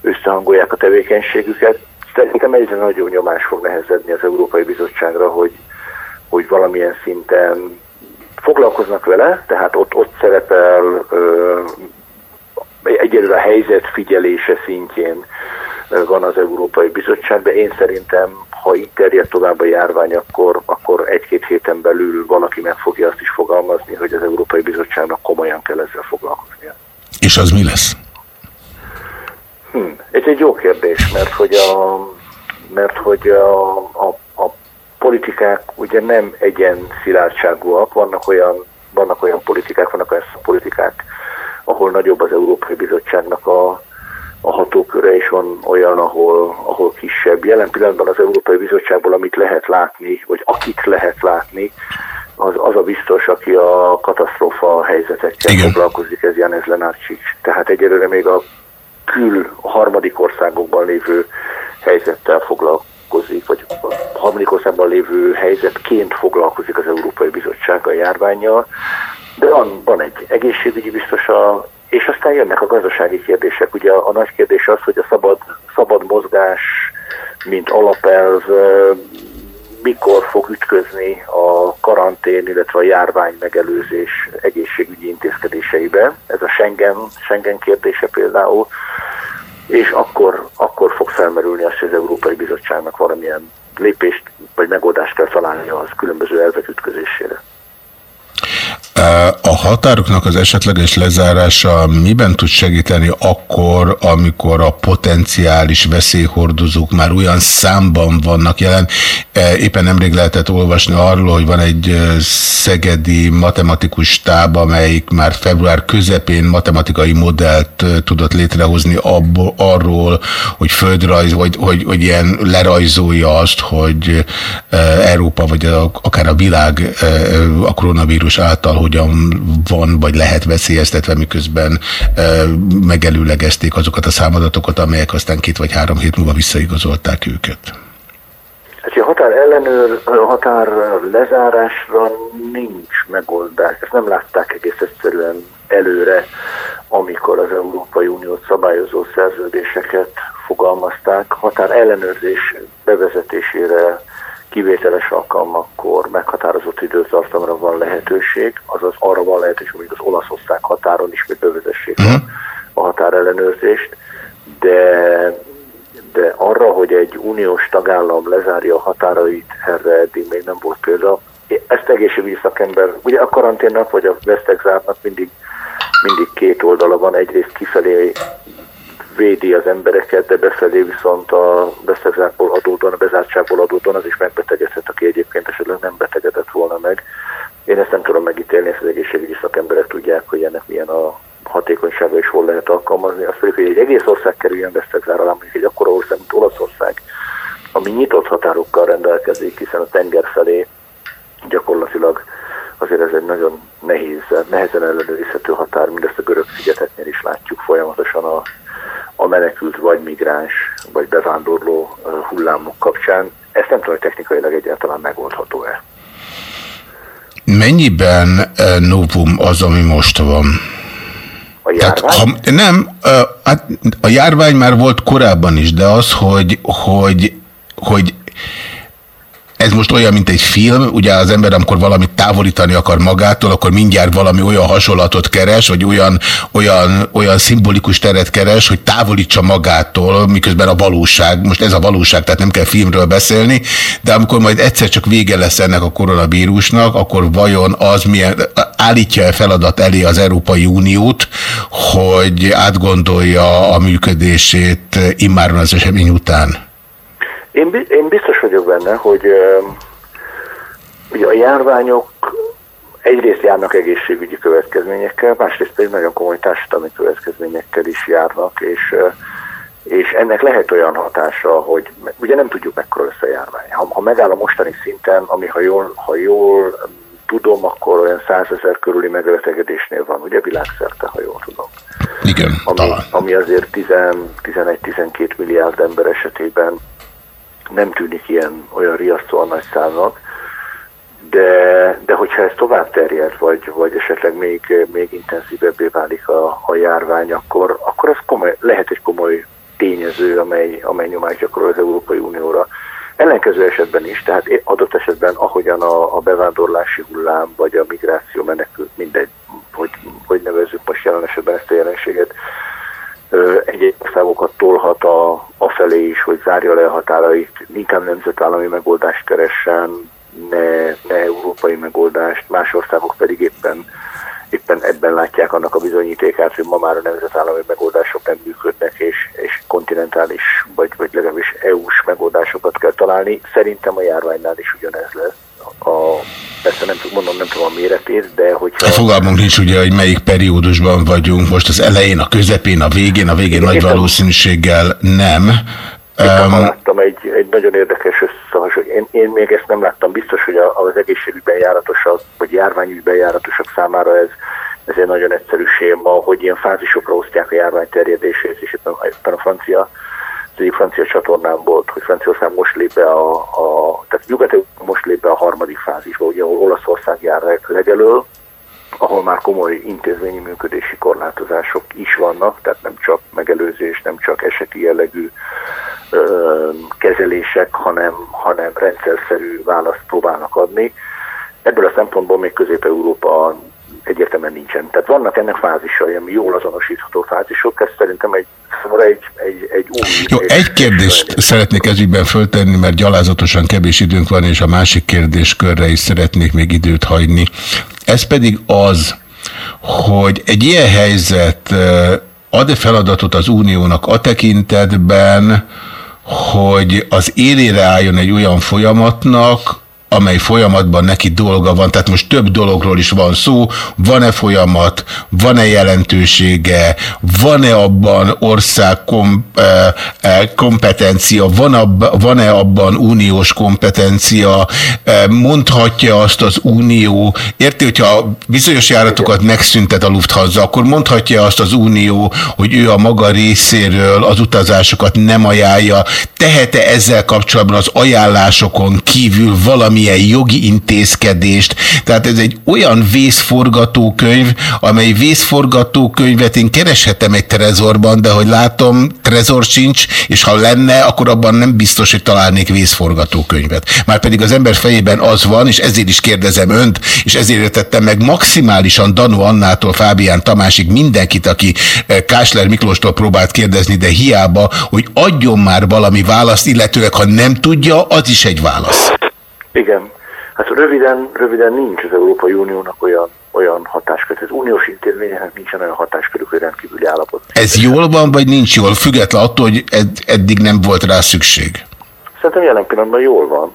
összehangolják a tevékenységüket. Szerintem egyre nagyobb nyomás fog nehezedni az Európai Bizottságra, hogy hogy valamilyen szinten foglalkoznak vele, tehát ott, ott szerepel ö, egyelőre a helyzet figyelése szintjén van az Európai Bizottság, de én szerintem, ha itt terjed tovább a járvány, akkor, akkor egy-két héten belül valaki meg fogja azt is fogalmazni, hogy az Európai Bizottságnak komolyan kell ezzel foglalkoznia. És az mi lesz? Hm, ez egy jó kérdés, mert hogy a, mert hogy a, a politikák ugye nem egyen szilárdságúak, vannak olyan, vannak olyan politikák, vannak olyan politikák, ahol nagyobb az Európai Bizottságnak a, a hatóköre, és van olyan, ahol, ahol kisebb. Jelen pillanatban az Európai Bizottságból, amit lehet látni, vagy akit lehet látni, az, az a biztos, aki a katasztrófa helyzetekkel Igen. foglalkozik, ez Janez Lenárcsics. Tehát egyelőre még a kül a harmadik országokban lévő helyzettel foglalkozik foglalkozik, vagy a harmadik országban lévő helyzetként foglalkozik az Európai Bizottság a járványjal, de van, van egy egészségügyi biztosa, és aztán jönnek a gazdasági kérdések. Ugye a, a nagy kérdés az, hogy a szabad, szabad mozgás, mint alapelv, mikor fog ütközni a karantén, illetve a járvány megelőzés egészségügyi intézkedéseibe. Ez a Schengen, Schengen kérdése például és akkor, akkor fog felmerülni az, hogy az Európai Bizottságnak valamilyen lépést vagy megoldást kell találni az különböző elvek ütközésére. A határoknak az esetleges lezárása miben tud segíteni akkor, amikor a potenciális veszélyhordozók már olyan számban vannak jelen? Éppen nemrég lehetett olvasni arról, hogy van egy szegedi matematikus táb, amelyik már február közepén matematikai modellt tudott létrehozni abból, arról, hogy földrajz, vagy hogy, hogy ilyen lerajzolja azt, hogy Európa, vagy akár a világ a koronavírus által hogyan van, vagy lehet veszélyeztetve, miközben e, megelőlegezték azokat a számadatokat, amelyek aztán két vagy három hét múlva visszaigazolták őket. Hát a határ ellenőr, határ lezárásra nincs megoldás. Ezt nem látták egész egyszerűen előre, amikor az Európai Uniót szabályozó szerződéseket fogalmazták. Határ ellenőrzés bevezetésére kivételes alkalmakkor meghatározott időtartamra van lehetőség, azaz arra van lehetőség, hogy az Olaszország határon ismét bevezessék uh-huh. a határellenőrzést, de, de arra, hogy egy uniós tagállam lezárja a határait, erre eddig még nem volt példa. Ezt egészségügyi szakember, ugye a karanténnak vagy a vesztegzárnak mindig, mindig két oldala van, egyrészt kifelé védi az embereket, de befelé viszont a beszezárból adódóan, a bezártságból adódóan az is megbetegedhet, aki egyébként esetleg nem betegedett volna meg. Én ezt nem tudom megítélni, ezt az egészségügyi szakemberek tudják, hogy ennek milyen a hatékonysága és hol lehet alkalmazni. Azt pedig, hogy egy egész ország kerüljön vesztegzára, mondjuk egy akkora ország, mint Olaszország, ami nyitott határokkal rendelkezik, hiszen a tenger felé gyakorlatilag azért ez egy nagyon nehéz, nehezen ellenőrizhető határ, mindezt a görög szigeteknél is látjuk folyamatosan a a menekült vagy migráns, vagy bevándorló hullámok kapcsán. Ezt nem tudom, hogy technikailag egyáltalán megoldható-e. Mennyiben novum az, ami most van? A járvány? Tehát, ha, nem, hát a járvány már volt korábban is, de az, hogy, hogy, hogy ez most olyan, mint egy film, ugye az ember, amikor valamit távolítani akar magától, akkor mindjárt valami olyan hasonlatot keres, vagy olyan, olyan, olyan szimbolikus teret keres, hogy távolítsa magától, miközben a valóság, most ez a valóság, tehát nem kell filmről beszélni, de amikor majd egyszer csak vége lesz ennek a koronavírusnak, akkor vajon az milyen, állítja -e feladat elé az Európai Uniót, hogy átgondolja a működését immáron az esemény után? Én, én biztos vagyok benne, hogy ugye a járványok egyrészt járnak egészségügyi következményekkel, másrészt pedig nagyon komoly társadalmi következményekkel is járnak, és, és ennek lehet olyan hatása, hogy ugye nem tudjuk mekkora lesz a járvány. Ha, ha megáll a mostani szinten, ami ha jól, ha jól tudom, akkor olyan százezer körüli megbetegedésnél van, ugye világszerte, ha jól tudom. Igen, ami, talán. ami azért 11-12 milliárd ember esetében nem tűnik ilyen olyan riasztóan nagy számnak, de, de hogyha ez tovább terjed, vagy, vagy esetleg még, még intenzívebbé válik a, a járvány, akkor, akkor ez komoly, lehet egy komoly tényező, amely, amely nyomást gyakorol az Európai Unióra. Ellenkező esetben is, tehát adott esetben ahogyan a, a bevándorlási hullám, vagy a migráció menekült, mindegy, hogy, hogy nevezzük most jelen esetben ezt a jelenséget, egyéb országokat tolhat a, a felé is, hogy zárja le a határait, inkább nemzetállami megoldást keressen, ne, ne európai megoldást, más országok pedig éppen, éppen ebben látják annak a bizonyítékát, hogy ma már a nemzetállami megoldások nem működnek, és, és kontinentális, vagy, vagy legalábbis EU-s megoldásokat kell találni. Szerintem a járványnál is ugyanez lesz a, persze nem tudom, mondom, nem tudom a méretét, de hogyha... A fogalmunk nincs ugye, hogy melyik periódusban vagyunk, most az elején, a közepén, a végén, a végén nagy valószínűséggel nem. um, láttam egy, egy nagyon érdekes összehasonlítás. Én, én még ezt nem láttam. Biztos, hogy az egészségügyben járatosak, vagy járványügyben járatosak számára ez, ez egy nagyon egyszerű séma, hogy ilyen fázisokra osztják a járvány terjedését, és éppen, éppen a francia egyik francia csatornám volt, hogy Franciaország most lép be a, a tehát nyugat most lép be a harmadik fázisba, ugye ahol Olaszország jár legelől, ahol már komoly intézményi működési korlátozások is vannak, tehát nem csak megelőzés, nem csak eseti jellegű ö, kezelések, hanem, hanem rendszerszerű választ próbálnak adni. Ebből a szempontból még Közép-Európa egyértelműen nincsen. Tehát vannak ennek fázisai, ami jól azonosítható fázisok, ez szerintem egy, egy, egy, egy új... Jó, egy, egy kérdést egy, szeretnék ezügyben föltenni, mert gyalázatosan kevés időnk van, és a másik kérdéskörre is szeretnék még időt hagyni. Ez pedig az, hogy egy ilyen helyzet ad-e feladatot az uniónak a tekintetben, hogy az élére álljon egy olyan folyamatnak, amely folyamatban neki dolga van, tehát most több dologról is van szó, van-e folyamat, van-e jelentősége, van-e abban ország kom, e, e, kompetencia, van-e van abban uniós kompetencia, e, mondhatja azt az unió, érti, hogyha bizonyos járatokat megszüntet a Lufthansa, akkor mondhatja azt az unió, hogy ő a maga részéről az utazásokat nem ajánlja, tehet-e ezzel kapcsolatban az ajánlásokon kívül valami valamilyen jogi intézkedést. Tehát ez egy olyan vészforgatókönyv, amely vészforgatókönyvet én kereshetem egy trezorban, de hogy látom, trezor sincs, és ha lenne, akkor abban nem biztos, hogy találnék vészforgatókönyvet. Már pedig az ember fejében az van, és ezért is kérdezem önt, és ezért értettem meg maximálisan Danu Annától Fábián Tamásig mindenkit, aki eh, Kásler Miklóstól próbált kérdezni, de hiába, hogy adjon már valami választ, illetőleg ha nem tudja, az is egy válasz. Igen. Hát röviden, röviden nincs az Európai Uniónak olyan, olyan hatáskör. Az uniós intézményeknek nincsen olyan hatáskörük, hogy rendkívüli állapot. Ez jól van, vagy nincs jól? Független attól, hogy ed eddig nem volt rá szükség. Szerintem jelen pillanatban jól van.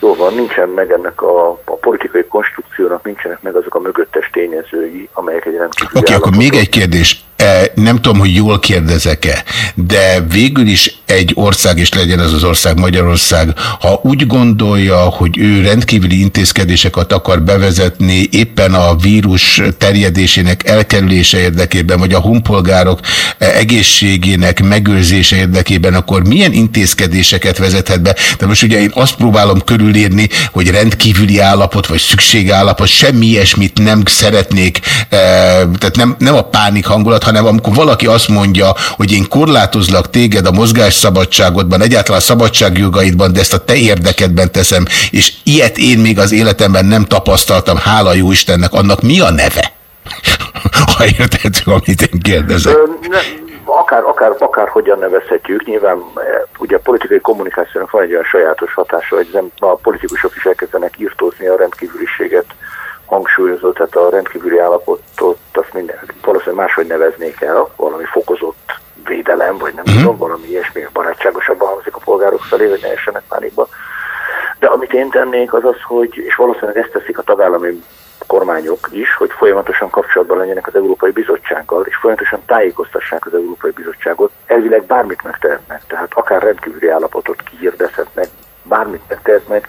Jól van, nincsen meg ennek a, a politikai konstrukciónak, nincsenek meg azok a mögöttes tényezői, amelyek egy rendkívüli Oké, okay, akkor még egy kérdés. E, nem tudom, hogy jól kérdezek-e, de végül is egy ország, és legyen ez az ország Magyarország, ha úgy gondolja, hogy ő rendkívüli intézkedéseket akar bevezetni éppen a vírus terjedésének elkerülése érdekében, vagy a honpolgárok egészségének megőrzése érdekében, akkor milyen intézkedéseket vezethet be? De most ugye én azt próbálom körülírni, hogy rendkívüli állapot, vagy szükségállapot, semmi ilyesmit nem szeretnék, e, tehát nem, nem a pánik hangulat, hanem amikor valaki azt mondja, hogy én korlátozlak téged a mozgásszabadságodban, egyáltalán a szabadságjogaidban, de ezt a te érdekedben teszem, és ilyet én még az életemben nem tapasztaltam, hála jó Istennek, annak mi a neve? ha értető, amit én kérdezek. akár, akár, akár hogyan nevezhetjük, nyilván ugye a politikai kommunikációnak van egy olyan sajátos hatása, hogy nem, a politikusok is elkezdenek írtózni a rendkívüliséget hangsúlyozott, tehát a rendkívüli állapotot azt minden, valószínűleg máshogy neveznék el, valami fokozott védelem, vagy nem uh-huh. tudom, valami ilyesmi barátságosabban hangzik a polgárok felé, hogy ne essenek pánikba. De amit én tennék, az az, hogy, és valószínűleg ezt teszik a tagállami kormányok is, hogy folyamatosan kapcsolatban legyenek az Európai Bizottsággal, és folyamatosan tájékoztassák az Európai Bizottságot. Elvileg bármit megtehetnek, tehát akár rendkívüli állapotot kihirdezhetnek, bármit megtehetnek,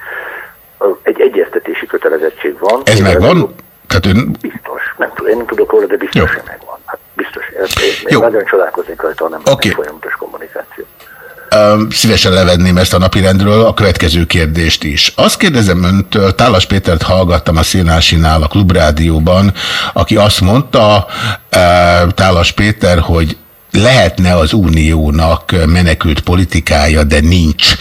egy egyeztetési kötelezettség van. Ez megvan? Tehát ön... Biztos. Nem tudom, én nem tudok róla, de biztos, hogy megvan. Hát biztos. Én Jó. nagyon csodálkoznék rajta, nem okay. folyamatos kommunikáció. Szívesen levenném ezt a napirendről a következő kérdést is. Azt kérdezem öntől, Tálas Pétert hallgattam a Szénásinál a Klubrádióban, aki azt mondta, Tálas Péter, hogy lehetne az uniónak menekült politikája, de nincs.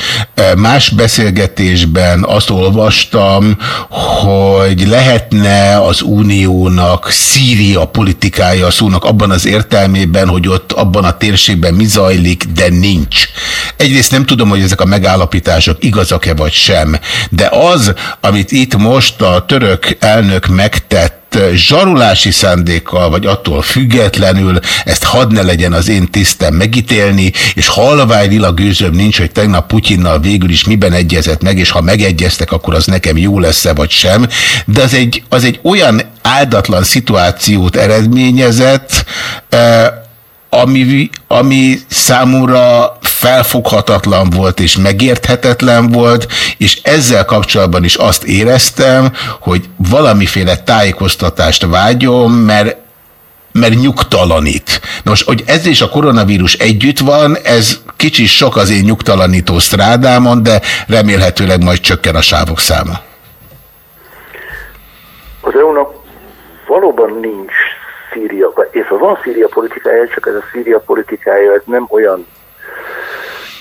Más beszélgetésben azt olvastam, hogy lehetne az uniónak Szíria politikája a szónak abban az értelmében, hogy ott abban a térségben mi zajlik, de nincs. Egyrészt nem tudom, hogy ezek a megállapítások igazak-e vagy sem, de az, amit itt most a török elnök megtett, zsarulási szándékkal, vagy attól függetlenül, ezt hadd ne legyen az én tisztem megítélni, és halvány lila gőzöm nincs, hogy tegnap Putyinnal végül is miben egyezett meg, és ha megegyeztek, akkor az nekem jó lesz-e, vagy sem. De az egy, az egy olyan áldatlan szituációt eredményezett, eh, ami, ami számúra felfoghatatlan volt és megérthetetlen volt, és ezzel kapcsolatban is azt éreztem, hogy valamiféle tájékoztatást vágyom, mert mert nyugtalanít. Nos, hogy ez és a koronavírus együtt van, ez kicsi sok az én nyugtalanító sztrádámon, de remélhetőleg majd csökken a sávok száma. Az EU-nak valóban nincs Szíria, és van Szíria politikája, csak ez a Szíria politikája ez nem olyan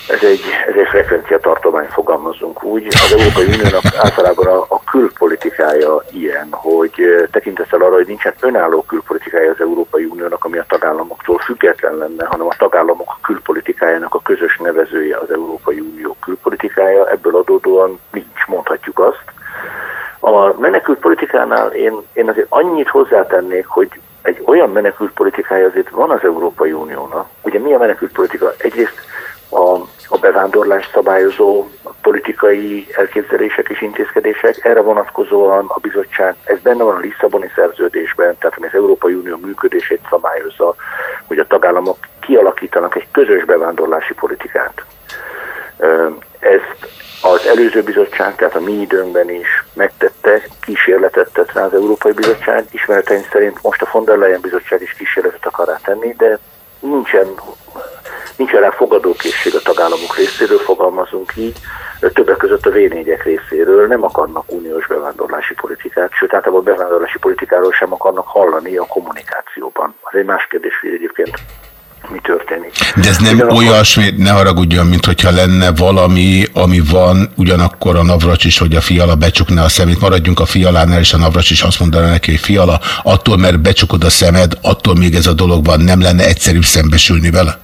ez egy, ez egy frekvencia tartomány, fogalmazunk úgy. Az Európai Uniónak általában a, a külpolitikája ilyen, hogy tekintettel arra, hogy nincsen önálló külpolitikája az Európai Uniónak, ami a tagállamoktól független lenne, hanem a tagállamok külpolitikájának a közös nevezője az Európai Unió külpolitikája, ebből adódóan nincs, mondhatjuk azt. A menekült politikánál én, én azért annyit hozzátennék, hogy egy olyan menekült politikája azért van az Európai Uniónak. Ugye mi a menekült politika? Egyrészt a, a bevándorlás szabályozó politikai elképzelések és intézkedések. Erre vonatkozóan a bizottság, ez benne van a Lisszaboni szerződésben, tehát ami az Európai Unió működését szabályozza, hogy a tagállamok kialakítanak egy közös bevándorlási politikát. Ezt az előző bizottság, tehát a mi időnkben is megtette, kísérletet tett rá az Európai Bizottság. Ismereteim szerint most a von der Leyen bizottság is kísérletet akar tenni, de nincsen, nincsen rá fogadókészség a tagállamok részéről, fogalmazunk így, többek között a v részéről nem akarnak uniós bevándorlási politikát, sőt általában bevándorlási politikáról sem akarnak hallani a kommunikációban. Az egy más kérdés, hogy egyébként mi történik. De ez nem ugyanakkor... olyasmi, ne haragudjon, mint hogyha lenne valami, ami van, ugyanakkor a Navracs is, hogy a fiala becsukná a szemét. Maradjunk a fialánál, és a Navracs is azt mondaná neki, hogy fiala, attól, mert becsukod a szemed, attól még ez a dolog van, nem lenne egyszerűbb szembesülni vele?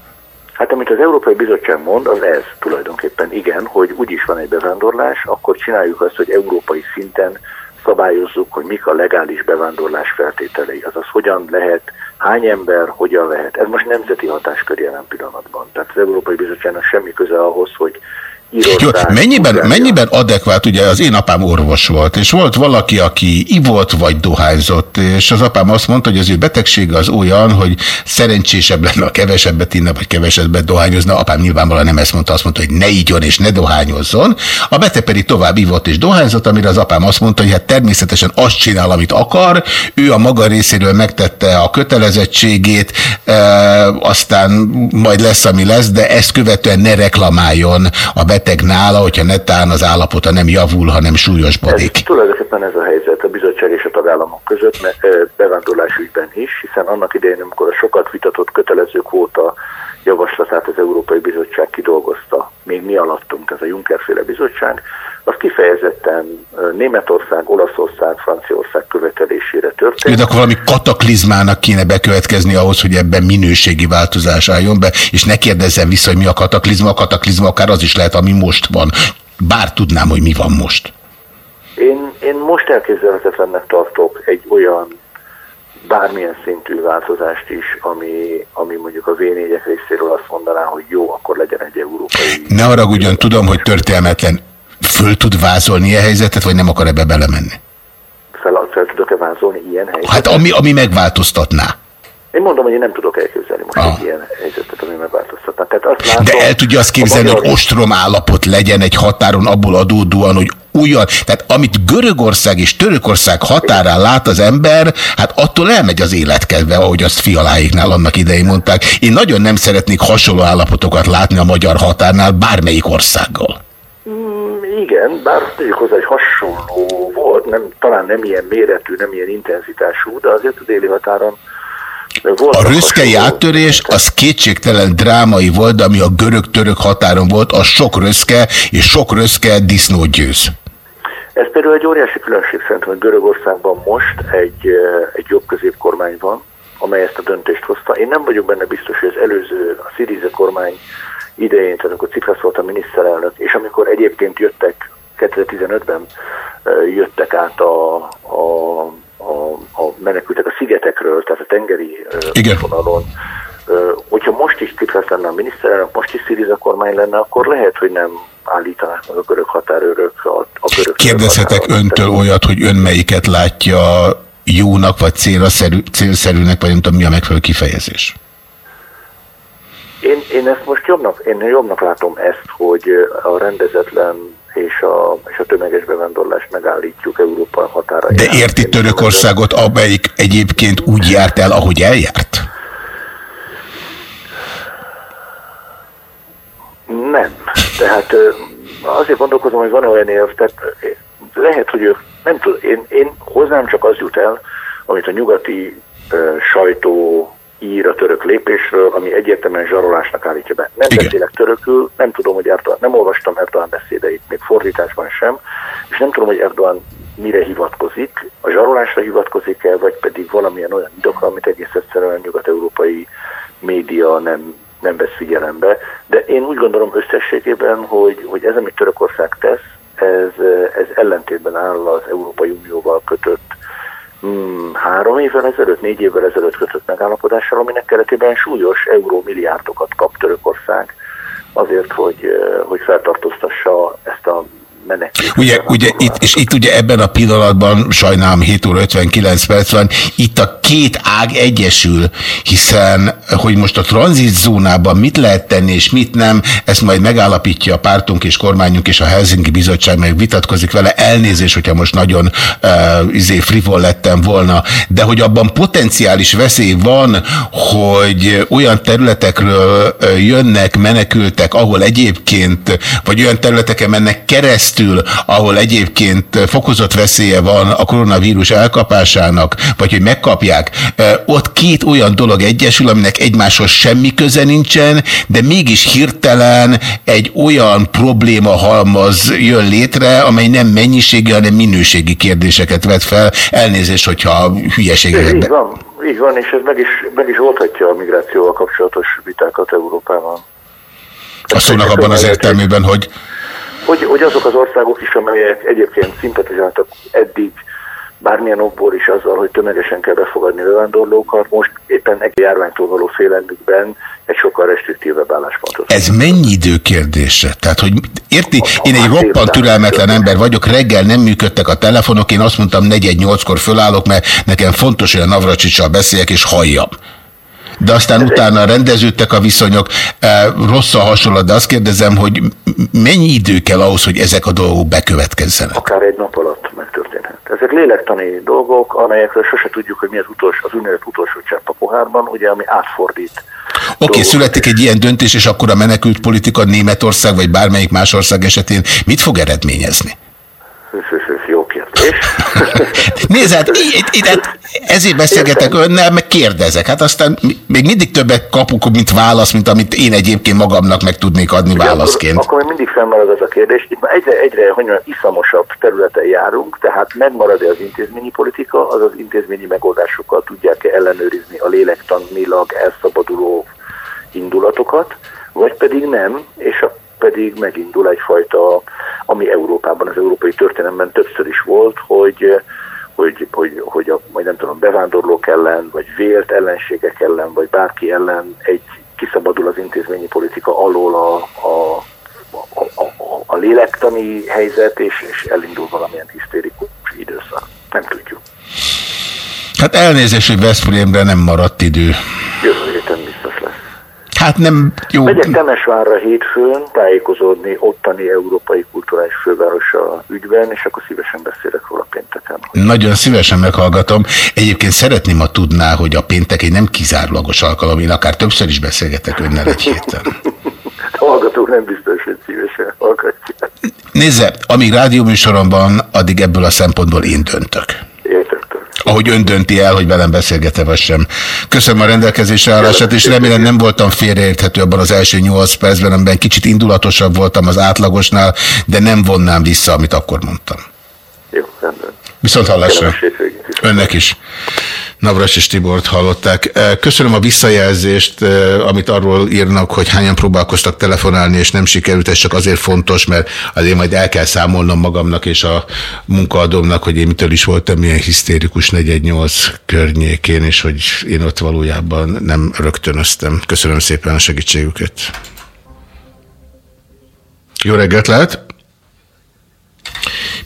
Hát amit az Európai Bizottság mond, az ez tulajdonképpen igen, hogy úgyis van egy bevándorlás, akkor csináljuk azt, hogy európai szinten szabályozzuk, hogy mik a legális bevándorlás feltételei, azaz hogyan lehet hány ember, hogyan lehet. Ez most nemzeti hatáskör jelen pillanatban. Tehát az Európai Bizottságnak semmi köze ahhoz, hogy Jó, mennyiben, mennyiben adekvát, ugye az én apám orvos volt, és volt valaki, aki ivott vagy dohányzott, és az apám azt mondta, hogy az ő betegsége az olyan, hogy szerencsésebb lenne, ha kevesebbet inne, vagy kevesebbet dohányozna. Apám nyilvánvalóan nem ezt mondta, azt mondta, hogy ne igyon és ne dohányozzon. A beteg pedig tovább ivott és dohányzott, amire az apám azt mondta, hogy hát természetesen azt csinál, amit akar, ő a maga részéről megtette a kötelezettségét, e, aztán majd lesz, ami lesz, de ezt követően ne reklamáljon a beteg nála, hogyha netán az állapota nem javul, hanem súlyosbodik. Ez, tulajdonképpen ez a helyzet a bizottság és a tagállamok között, mert bevándorlásügyben is, hiszen annak idején, amikor a sokat vitatott kötelező kvóta javaslatát az Európai Bizottság kidolgozta, még mi alattunk, ez a Juncker-féle bizottság, az kifejezetten Németország, Olaszország, Franciaország követelésére történt. De akkor valami kataklizmának kéne bekövetkezni ahhoz, hogy ebben minőségi változás álljon be, és ne kérdezzem vissza, hogy mi a kataklizma. A kataklizma akár az is lehet, ami most van. Bár tudnám, hogy mi van most. Én, én most elképzelhetetlennek tartok egy olyan bármilyen szintű változást is, ami, ami mondjuk a v részéről azt mondaná, hogy jó, akkor legyen egy európai... Ne haragudjon, tudom, hogy történelmetlen föl tud vázolni ilyen helyzetet, vagy nem akar ebbe belemenni? Fel, fel tudok-e vázolni ilyen helyzetet? Hát ami, ami megváltoztatná. Én mondom, hogy én nem tudok elképzelni most ah. egy ilyen helyzetet, ami megváltoztatná. Tehát azt látom, De el tudja azt képzelni, hogy ostrom állapot legyen egy határon abból adódóan, hogy olyan, tehát amit Görögország és Törökország határán lát az ember, hát attól elmegy az életkedve, ahogy azt fialáiknál annak idején mondták. Én nagyon nem szeretnék hasonló állapotokat látni a magyar határnál bármelyik országgal. Mm, igen, bár tegyük hozzá, hogy hasonló volt, nem, talán nem ilyen méretű, nem ilyen intenzitású, de azért a déli határon a röszkei áttörés az kétségtelen drámai volt, ami a görög-török határon volt, a sok röszke és sok röszke disznót győz. Ez például egy óriási különbség szerintem, hogy Görögországban most egy, egy jobb középkormány van, amely ezt a döntést hozta. Én nem vagyok benne biztos, hogy az előző, a Syriza kormány idején, tehát amikor Ciprasz volt a miniszterelnök, és amikor egyébként jöttek, 2015-ben jöttek át a, a, a, a menekültek a szigetekről, tehát a tengeri vonalon, hogyha most is Ciprasz lenne a miniszterelnök, most is Syriza kormány lenne, akkor lehet, hogy nem állítanák meg a görög határőrök a, a görög Kérdezhetek öntől olyat, hogy ön melyiket látja jónak, vagy célszerű, célszerűnek, vagy nem tudom, mi a megfelelő kifejezés? Én, én ezt most jobbnak, én jobbnak látom ezt, hogy a rendezetlen és a, és a tömeges bevándorlást megállítjuk Európa határain. De érti Törökországot, amelyik egyébként úgy járt el, ahogy eljárt? Nem. Tehát azért gondolkozom, hogy van olyan érv, tehát lehet, hogy ők, nem tudom, én, én hozzám csak az jut el, amit a nyugati uh, sajtó ír a török lépésről, ami egyértelműen zsarolásnak állítja be. Nem Igen. beszélek törökül, nem tudom, hogy Erdogan, nem olvastam Erdogan beszédeit, még fordításban sem, és nem tudom, hogy Erdogan mire hivatkozik, a zsarolásra hivatkozik-e, vagy pedig valamilyen olyan indokra, amit egész egyszerűen nyugat-európai média nem, nem vesz figyelembe. De én úgy gondolom összességében, hogy, hogy ez, amit Törökország tesz, ez, ez ellentétben áll az Európai Unióval kötött három évvel ezelőtt, négy évvel ezelőtt kötött megállapodással, aminek keretében súlyos eurómilliárdokat kap Törökország azért, hogy, eh, hogy feltartóztassa ezt a menekült. Ugye, ugye itt, és itt ugye ebben a pillanatban, sajnálom 7 óra 59 perc van, itt a két ág egyesül, hiszen hogy most a tranzitzónában mit lehet tenni és mit nem, ezt majd megállapítja a pártunk és kormányunk és a Helsinki Bizottság meg vitatkozik vele. Elnézés, hogyha most nagyon uh, izé frivol lettem volna, de hogy abban potenciális veszély van, hogy olyan területekről jönnek menekültek, ahol egyébként, vagy olyan területeken mennek keresztül, keresztül, ahol egyébként fokozott veszélye van a koronavírus elkapásának, vagy hogy megkapják, ott két olyan dolog egyesül, aminek egymáshoz semmi köze nincsen, de mégis hirtelen egy olyan probléma halmaz jön létre, amely nem mennyiségi, hanem minőségi kérdéseket vet fel. Elnézést, hogyha hülyeségeket... Így van, így van, és ez meg is, meg is oldhatja a migrációval kapcsolatos vitákat Európában. A szónak abban az értelmében, hogy hogy, hogy azok az országok is, amelyek egyébként szimpatizáltak eddig bármilyen okból is azzal, hogy tömegesen kell befogadni bevándorlókat, most éppen egy járványtól való félelmükben egy sokkal restriktívebb álláspontot. Ez mennyi idő kérdése? Tehát, hogy érti, én egy roppant türelmetlen ember vagyok, reggel nem működtek a telefonok, én azt mondtam, negyed nyolckor fölállok, mert nekem fontos, hogy a Navracsicsal beszéljek és halljam de aztán utána rendeződtek a viszonyok. Rossz a hasonlat, de azt kérdezem, hogy mennyi idő kell ahhoz, hogy ezek a dolgok bekövetkezzenek? Akár egy nap alatt megtörténhet. Ezek lélektani dolgok, amelyekről sose tudjuk, hogy mi az utolsó, az úgynevezett utolsó csepp a pohárban, ugye, ami átfordít. Oké, okay, születik egy ilyen döntés, és akkor a menekült politika Németország, vagy bármelyik más ország esetén mit fog eredményezni? Jó. Nézd, hát, hát ezért beszélgetek önnel, meg kérdezek. Hát aztán még mindig többet kapunk, mint válasz, mint amit én egyébként magamnak meg tudnék adni válaszként. Akkor, akkor mindig fennmarad ez a kérdés. Itt már egyre, egyre hogy mondjam, iszamosabb területen járunk, tehát megmarad-e az intézményi politika, az az intézményi megoldásokkal tudják-e ellenőrizni a lélektanilag elszabaduló indulatokat, vagy pedig nem, és a pedig megindul egyfajta, ami Európában, az európai történelemben többször is volt, hogy hogy, hogy, hogy a, majd nem tudom, bevándorlók ellen, vagy vélt ellenségek ellen, vagy bárki ellen egy kiszabadul az intézményi politika alól a, a, a, a, a lélektani helyzet, és, és elindul valamilyen hisztérikus időszak. Nem tudjuk. Hát elnézést, hogy Veszprémre nem maradt idő. Jövő. Hát nem jó. Megyek Temesvárra hétfőn tájékozódni ottani európai kulturális fővárosa ügyben, és akkor szívesen beszélek róla pénteken. Nagyon szívesen meghallgatom. Egyébként szeretném, ha tudná, hogy a péntek egy nem kizárólagos alkalom, én akár többször is beszélgetek önnel egy héten. hallgatók nem biztos, hogy szívesen hallgatják. Nézze, amíg rádióműsoromban, addig ebből a szempontból én döntök. Értem ahogy ön dönti el, hogy velem beszélgete vagy sem. Köszönöm a rendelkezésre állását, és remélem nem voltam félreérthető abban az első nyolc percben, amiben kicsit indulatosabb voltam az átlagosnál, de nem vonnám vissza, amit akkor mondtam. Jó, rendben. Viszont hallásra. Önnek is. Navras és Tibort hallották. Köszönöm a visszajelzést, amit arról írnak, hogy hányan próbálkoztak telefonálni, és nem sikerült. Ez csak azért fontos, mert azért majd el kell számolnom magamnak és a munkaadómnak, hogy én mitől is voltam ilyen hisztérikus 418 környékén, és hogy én ott valójában nem rögtönöztem. Köszönöm szépen a segítségüket. Jó reggelt lehet!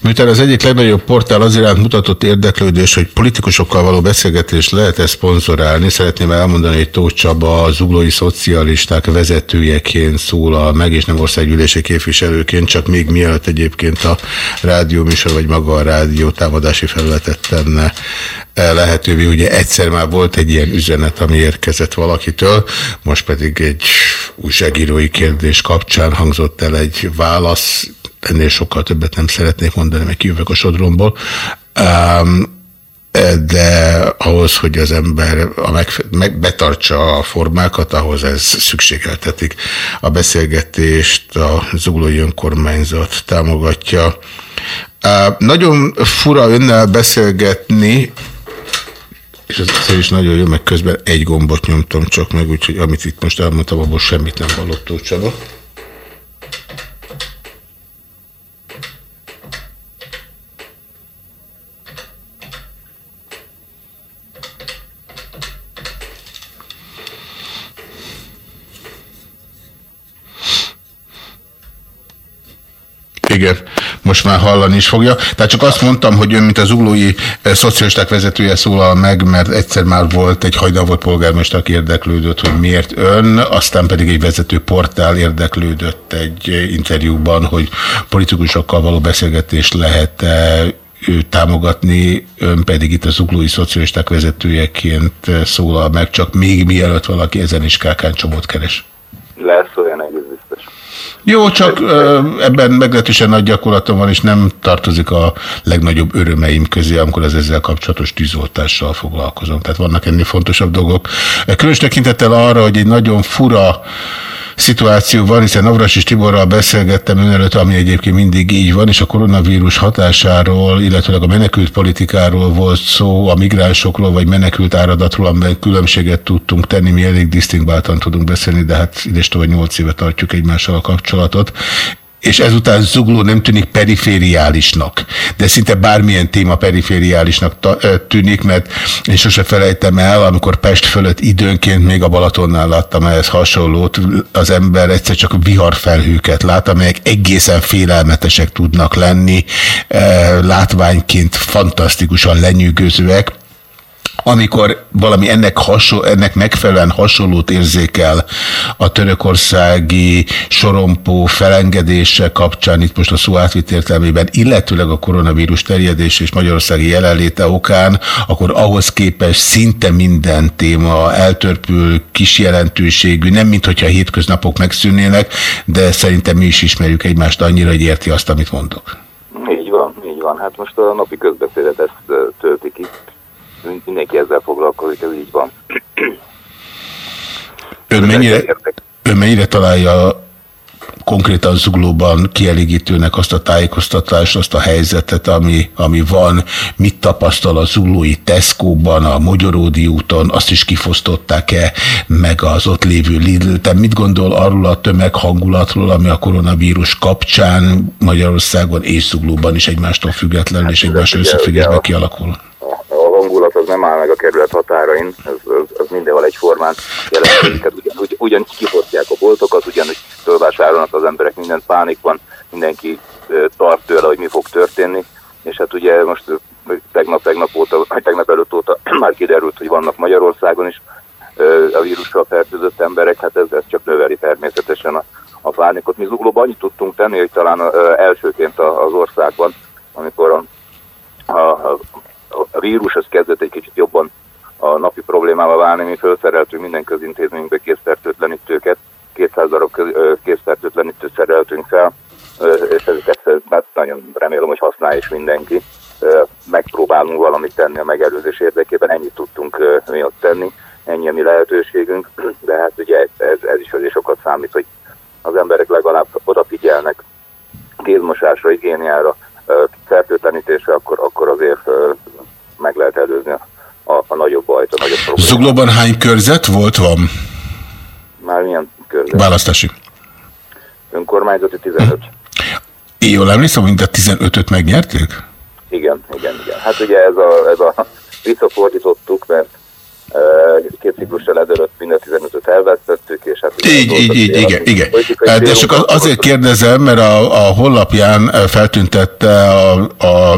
Miután az egyik legnagyobb portál az iránt mutatott érdeklődés, hogy politikusokkal való beszélgetést lehet-e szponzorálni, szeretném elmondani, hogy Tóth Csaba a zuglói szocialisták vezetőjeként szólal meg, és nem országgyűlési képviselőként, csak még mielőtt egyébként a rádióműsor, vagy maga a rádió támadási felületet tenne lehetővé. Ugye egyszer már volt egy ilyen üzenet, ami érkezett valakitől, most pedig egy újságírói kérdés kapcsán hangzott el egy válasz, ennél sokkal többet nem szeretnék mondani, meg kijövök a sodromból. De ahhoz, hogy az ember a meg, betartsa a formákat, ahhoz ez szükségeltetik. A beszélgetést a Zuglói Önkormányzat támogatja. Nagyon fura önnel beszélgetni, és ez is nagyon jó, meg közben egy gombot nyomtam csak meg, úgyhogy amit itt most elmondtam, abból semmit nem hallott Tócsaba. Igen, most már hallani is fogja. Tehát csak azt mondtam, hogy ön, mint az uglói eh, szocialisták vezetője szólal meg, mert egyszer már volt egy hajdan volt polgármester, aki érdeklődött, hogy miért ön, aztán pedig egy vezető portál érdeklődött egy eh, interjúban, hogy politikusokkal való beszélgetést lehet -e ő támogatni, ön pedig itt az uglói szocialisták vezetőjeként eh, szólal meg, csak még mielőtt valaki ezen is kákáncsomót keres. Lesz olyan biztos. Jó, csak ebben meglehetősen nagy gyakorlatom van, és nem tartozik a legnagyobb örömeim közé, amikor az ezzel kapcsolatos tűzoltással foglalkozom. Tehát vannak ennél fontosabb dolgok. Különös tekintettel arra, hogy egy nagyon fura szituáció van, hiszen Navras és Tiborral beszélgettem ön előtt, ami egyébként mindig így van, és a koronavírus hatásáról, illetve a menekült politikáról volt szó, a migránsokról vagy menekült áradatról, amiben különbséget tudtunk tenni, mi elég disztingváltan tudunk beszélni, de hát idestova nyolc éve tartjuk egymással a kapcsolatot. És ezután zugló nem tűnik perifériálisnak, de szinte bármilyen téma perifériálisnak tűnik, mert én sose felejtem el, amikor Pest fölött időnként még a Balatonnál láttam ehhez hasonlót, az ember egyszer csak viharfelhőket lát, amelyek egészen félelmetesek tudnak lenni, látványként fantasztikusan lenyűgözőek, amikor valami ennek, hasonló, ennek megfelelően hasonlót érzékel a törökországi sorompó felengedése kapcsán, itt most a szó átvit értelmében, illetőleg a koronavírus terjedés és magyarországi jelenléte okán, akkor ahhoz képest szinte minden téma eltörpül, kis jelentőségű, nem mint hogyha a hétköznapok megszűnnének, de szerintem mi is ismerjük egymást annyira, hogy érti azt, amit mondok. Így van, így van. Hát most a napi közbeszédet ezt tölti ki mindenki ezzel foglalkozik, ez így van. Ön mennyire, ön mennyire találja konkrétan zuglóban kielégítőnek azt a tájékoztatást, azt a helyzetet, ami, ami van, mit tapasztal a zuglói Tesco-ban, a Magyaródi úton, azt is kifosztották-e, meg az ott lévő Lidl. Te mit gondol arról a tömeghangulatról, ami a koronavírus kapcsán Magyarországon és zuglóban is egymástól függetlenül hát, és egymásra összefüggésben kialakul? Nem áll meg a kerület határain, ez, az, az mindenhol egyformán jelentkezik. Hát ugyan, ugy, ugyanígy kifosztják a boltokat, ugyanúgy fölvásárolnak az emberek mindent pánikban, mindenki tart tőle, hogy mi fog történni, és hát ugye most tegnap, tegnap, óta, tegnap előtt óta már kiderült, hogy vannak Magyarországon is a vírussal fertőzött emberek, hát ez, ez csak növeli természetesen a, a pánikot. Mi zuglóban annyit tudtunk tenni, hogy talán elsőként az országban, amikor a, a, a vírus az kezdett egy kicsit jobban a napi problémával válni, mi felszereltünk minden közintézményünkbe készfertőtlenítőket, 200 darab készfertőtlenítőt szereltünk fel, és ezeket hát nagyon remélem, hogy használja is mindenki. Megpróbálunk valamit tenni a megelőzés érdekében, ennyit tudtunk mi ott tenni, ennyi a mi lehetőségünk, de hát ugye ez, ez is azért sokat számít, hogy az emberek legalább odafigyelnek kézmosásra, higiéniára, fertőtlenítésre, akkor, akkor azért meg lehet előzni a, a, a nagyobb bajt, a nagyobb problémát. Zuglóban hány körzet volt, van? Már milyen körzet? Választási. Önkormányzati 15. Én jól emlékszem, hogy a 15-öt megnyerték? Igen, igen, igen. Hát ugye ez a, ez a visszafordítottuk, mert két ciklussal ezelőtt minden 15-öt elvesztettük, és hát... Így, így, így, igen, igen. De csak azért kérdezem, mert a, a honlapján feltüntette a, a,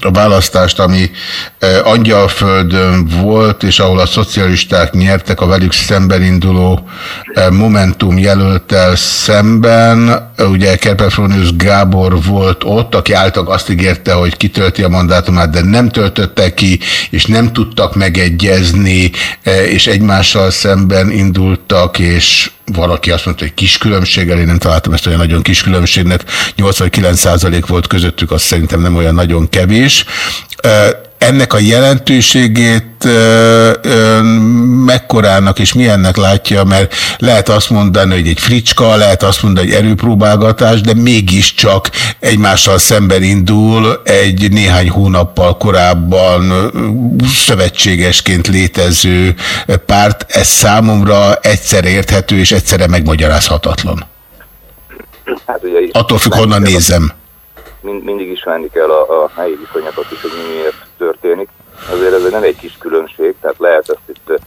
a választást, ami Angyalföldön volt, és ahol a szocialisták nyertek a velük szemben induló Momentum jelöltel szemben. Ugye Kerpefronius Gábor volt ott, aki által azt ígérte, hogy kitölti a mandátumát, de nem töltötte ki, és nem tudtak megegyezni E, és egymással szemben indultak, és valaki azt mondta, hogy kis különbséggel, én nem találtam ezt olyan nagyon kis különbségnek, 89% volt közöttük, azt szerintem nem olyan nagyon kevés. Ennek a jelentőségét mekkorának és milyennek látja, mert lehet azt mondani, hogy egy fricska, lehet azt mondani, hogy erőpróbálgatás, de mégiscsak egymással szemben indul egy néhány hónappal korábban szövetségesként létező párt. Ez számomra egyszer érthető és egyszerre megmagyarázhatatlan. Hát ugye Attól függ, honnan nézem mind, mindig ismerni kell a, a helyi viszonyokat is, hogy mi miért történik. Azért ez nem egy kis különbség, tehát lehet ezt itt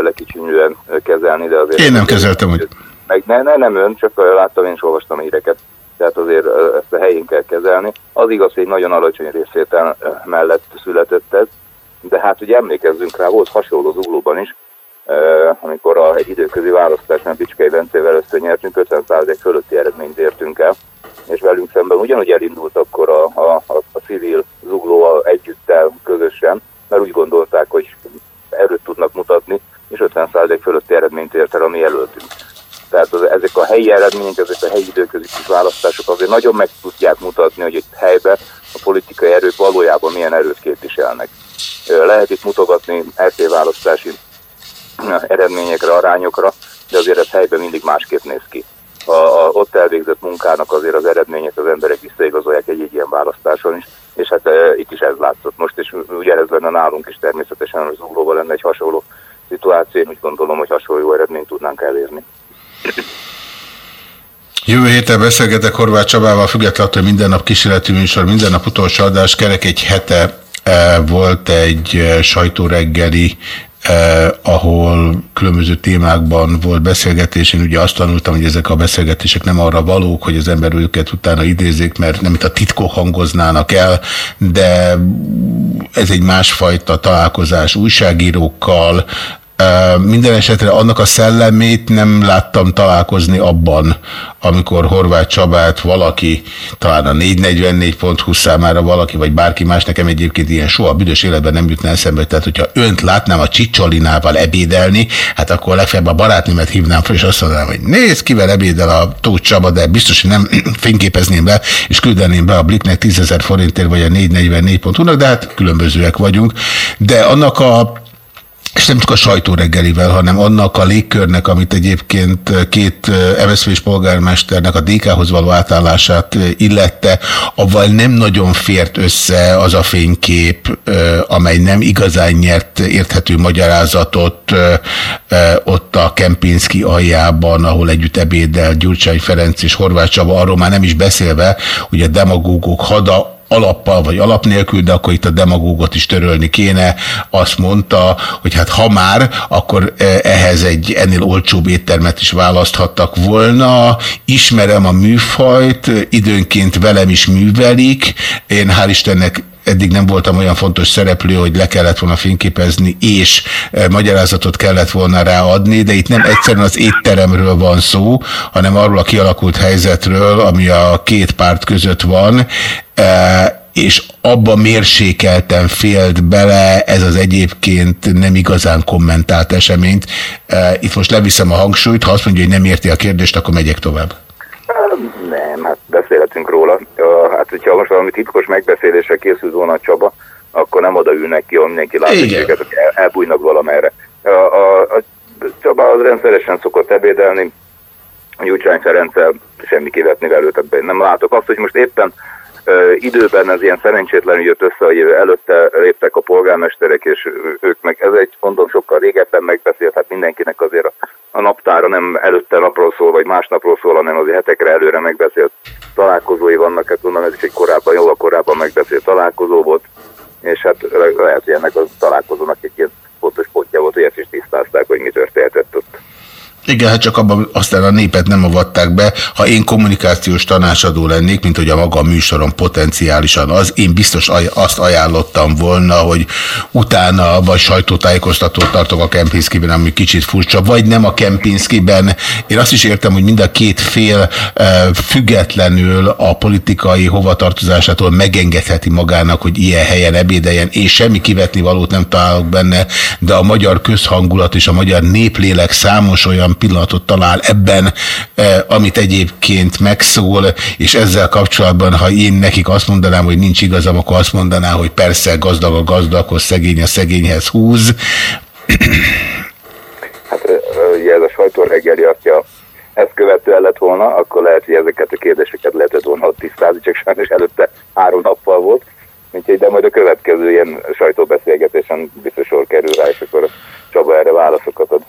lekicsinyűen kezelni, de azért... Én nem kezeltem, hogy... Meg ne, ne, nem ön, csak láttam, én is olvastam híreket, tehát azért ezt a helyén kell kezelni. Az igaz, hogy nagyon alacsony részvétel mellett született ez, de hát ugye emlékezzünk rá, volt hasonló zuglóban is, amikor a, egy időközi választásnál Bicskei Bencével összenyertünk, 50% fölötti eredményt értünk el, és velünk szemben ugyanúgy elindult akkor a, a, a, a civil zugló együttel közösen, mert úgy gondolták, hogy erőt tudnak mutatni, és 50% fölötti eredményt ért el a mi jelöltünk. Tehát az, ezek a helyi eredmények, ezek a helyi időközi választások azért nagyon meg tudják mutatni, hogy egy helyben a politikai erők valójában milyen erőt képviselnek. Lehet itt mutogatni RT választási eredményekre, arányokra, de azért ez helyben mindig másképp néz ki a, a ott elvégzett munkának azért az eredmények az emberek visszaigazolják egy, egy ilyen választáson is, és hát e, itt is ez látszott most, és ugye ez lenne nálunk is természetesen, hogy zuglóban lenne egy hasonló szituáció, én úgy gondolom, hogy hasonló eredményt tudnánk elérni. Jövő héten beszélgetek Horváth Csabával, függetlenül, hogy minden nap kísérleti műsor, minden nap utolsó adás, kerek egy hete eh, volt egy eh, sajtóreggeli eh, ahol különböző témákban volt beszélgetés. Én ugye azt tanultam, hogy ezek a beszélgetések nem arra valók, hogy az ember őket utána idézik, mert nem itt a titkok hangoznának el, de ez egy másfajta találkozás újságírókkal, minden esetre annak a szellemét nem láttam találkozni abban, amikor Horváth Csabát valaki, talán a 444.hu számára valaki, vagy bárki más, nekem egyébként ilyen soha büdös életben nem jutna eszembe, tehát hogyha önt látnám a Csicsolinával ebédelni, hát akkor legfeljebb a barátnémet hívnám fel, és azt mondanám, hogy nézd, kivel ebédel a Tóth Csaba, de biztos, hogy nem fényképezném be, és küldeném be a Bliknek 10 forintért, vagy a 444.hu-nak, de hát különbözőek vagyunk. De annak a és nem csak a sajtó reggelivel, hanem annak a légkörnek, amit egyébként két MSZV-s polgármesternek a DK-hoz való átállását illette, avval nem nagyon fért össze az a fénykép, amely nem igazán nyert érthető magyarázatot ott a Kempinski aljában, ahol együtt ebédel Gyurcsány Ferenc és Horváth Csaba, arról már nem is beszélve, hogy a demagógok hada alappal vagy alap nélkül, de akkor itt a demagógot is törölni kéne, azt mondta, hogy hát ha már, akkor e, ehhez egy ennél olcsóbb éttermet is választhattak volna. Ismerem a műfajt, időnként velem is művelik. Én hál' Istennek eddig nem voltam olyan fontos szereplő, hogy le kellett volna fényképezni, és e, magyarázatot kellett volna ráadni, de itt nem egyszerűen az étteremről van szó, hanem arról a kialakult helyzetről, ami a két párt között van, e, és abba mérsékelten félt bele ez az egyébként nem igazán kommentált eseményt. E, itt most leviszem a hangsúlyt, ha azt mondja, hogy nem érti a kérdést, akkor megyek tovább. Nem, hát beszélhetünk róla. Hát, hogyha most valami titkos megbeszélésre készült volna a Csaba, akkor nem oda ülnek ki, ahol mindenki látja őket, el, elbújnak valamerre. A, a, a Csaba az rendszeresen szokott ebédelni, Gyurcsány Ferenccel semmi kivetni velőt, nem látok. Azt, hogy most éppen időben ez ilyen szerencsétlenül jött össze, hogy előtte léptek a polgármesterek, és ők meg, ez egy mondom sokkal régebben megbeszélt, hát mindenkinek azért a, a naptára nem előtte napról szól, vagy másnapról szól, hanem azért hetekre előre megbeszélt találkozói vannak, hát mondom, ez is egy korábban, jóval korábban megbeszélt találkozó volt, és hát lehet, hogy ennek a találkozónak egy ilyen fontos pontja volt, hogy ezt is tisztázták, hogy mi történhetett ott. Igen, hát csak abban aztán a népet nem avatták be. Ha én kommunikációs tanácsadó lennék, mint hogy a maga műsoron potenciálisan az, én biztos azt ajánlottam volna, hogy utána vagy sajtótájékoztatót tartok a Kempinskiben, ami kicsit furcsa, vagy nem a Kempinskiben. Én azt is értem, hogy mind a két fél e, függetlenül a politikai hovatartozásától megengedheti magának, hogy ilyen helyen ebédeljen, és semmi kivetni valót nem találok benne, de a magyar közhangulat és a magyar néplélek számos olyan pillanatot talál ebben, eh, amit egyébként megszól, és ezzel kapcsolatban, ha én nekik azt mondanám, hogy nincs igazam, akkor azt mondaná, hogy persze gazdag a gazdaghoz, szegény a szegényhez húz. Hát ugye ez a sajtó reggeli, hogyha ezt követően lett volna, akkor lehet, hogy ezeket a kérdéseket lehetett volna ott tisztázni, csak sajnos előtte három nappal volt. Úgyhogy de majd a következő ilyen sajtóbeszélgetésen biztos sor kerül rá, és akkor Csaba erre válaszokat ad.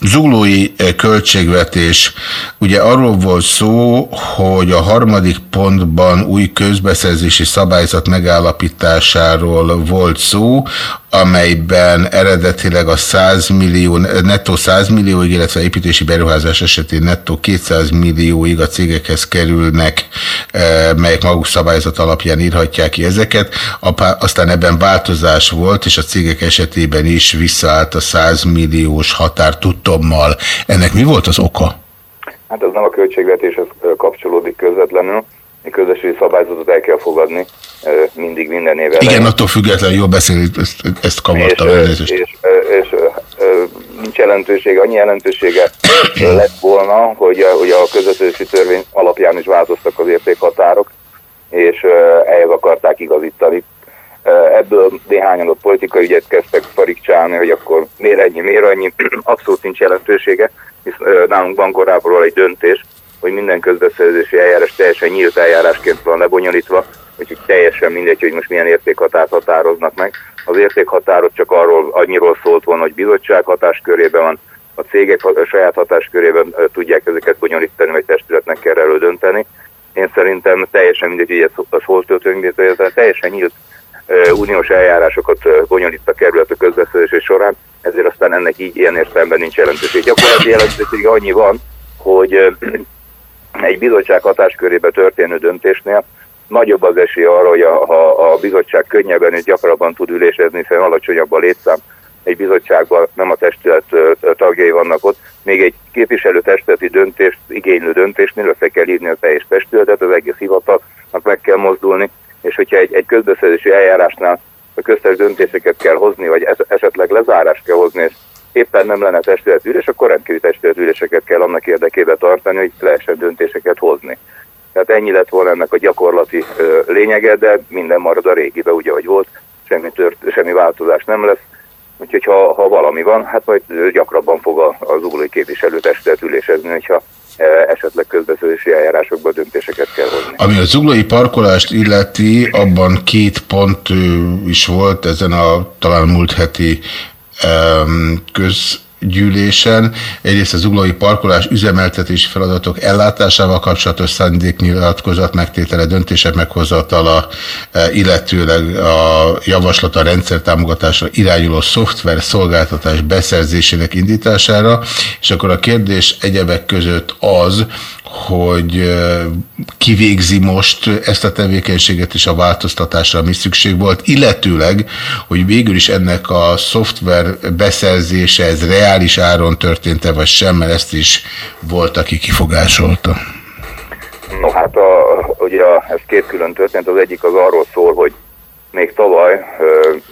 Zuglói költségvetés. Ugye arról volt szó, hogy a harmadik pontban új közbeszerzési szabályzat megállapításáról volt szó, amelyben eredetileg a 100 millió, nettó 100 millióig, illetve építési beruházás esetén nettó 200 millióig a cégekhez kerülnek, melyek maguk szabályzat alapján írhatják ki ezeket. Aztán ebben változás volt, és a cégek esetében is visszaállt a 100 milliós határ tudtommal. Ennek mi volt az oka? Hát ez nem a költségvetéshez kapcsolódik közvetlenül. Közösségi szabályzatot el kell fogadni mindig minden évvel. Igen, attól függetlenül jól beszél, ezt, ezt kavartam. És, és, és, és, nincs jelentősége, annyi jelentősége lett volna, hogy, hogy a közösségi törvény alapján is változtak az értékhatárok, és ehhez akarták igazítani Ebből néhányan ott politikai ügyet kezdtek farigcsálni, hogy akkor miért ennyi, miért annyi, abszolút nincs jelentősége, hisz nálunk van korábban egy döntés, hogy minden közbeszerzési eljárás teljesen nyílt eljárásként van lebonyolítva, úgyhogy teljesen mindegy, hogy most milyen értékhatárt határoznak meg. Az értékhatárot csak arról annyiról szólt volna, hogy bizottság hatáskörében van, a cégek a saját hatáskörében tudják ezeket bonyolítani, vagy testületnek kell erről. Én szerintem teljesen mindegy, hogy ez, az hol történik, teljesen nyílt uniós eljárásokat bonyolít a kerület a közbeszerzés során, ezért aztán ennek így ilyen értelemben nincs jelentőség. Gyakorlatilag jelentőség annyi van, hogy egy bizottság hatáskörébe történő döntésnél nagyobb az esély arra, hogy a, ha a bizottság könnyebben és gyakrabban tud ülésezni, hiszen alacsonyabb a létszám egy bizottságban, nem a testület tagjai vannak ott. Még egy képviselő testületi döntést, igénylő döntésnél össze kell írni a teljes testületet, az egész hivatalnak meg kell mozdulni, és hogyha egy, egy közbeszerzési eljárásnál a köztes döntéseket kell hozni, vagy esetleg lezárást kell hozni, és éppen nem lenne testületülés, akkor rendkívüli testületüléseket kell annak érdekében tartani, hogy lehessen döntéseket hozni. Tehát ennyi lett volna ennek a gyakorlati ö, lényege, de minden marad a régibe, ugye, hogy volt, semmi, tört, semmi változás nem lesz. Úgyhogy ha, ha valami van, hát majd gyakrabban fog az uglói képviselőtestület ülésezni, hogyha esetleg közbeszélési eljárásokban döntéseket kell hozni. Ami a zuglói parkolást illeti, abban két pont is volt ezen a talán múlt heti köz gyűlésen. Egyrészt az uglói parkolás üzemeltetési feladatok ellátásával kapcsolatos szándéknyilatkozat megtétele döntések meghozatala, e, illetőleg a javaslat a rendszer támogatásra irányuló szoftver szolgáltatás beszerzésének indítására, és akkor a kérdés egyebek között az, hogy kivégzi most ezt a tevékenységet és a változtatásra mi szükség volt, illetőleg, hogy végül is ennek a szoftver beszerzése ez reális áron történt-e vagy sem, mert ezt is volt, aki kifogásolta. No hát, a, ugye ez két külön történt, az egyik az arról szól, hogy még tavaly,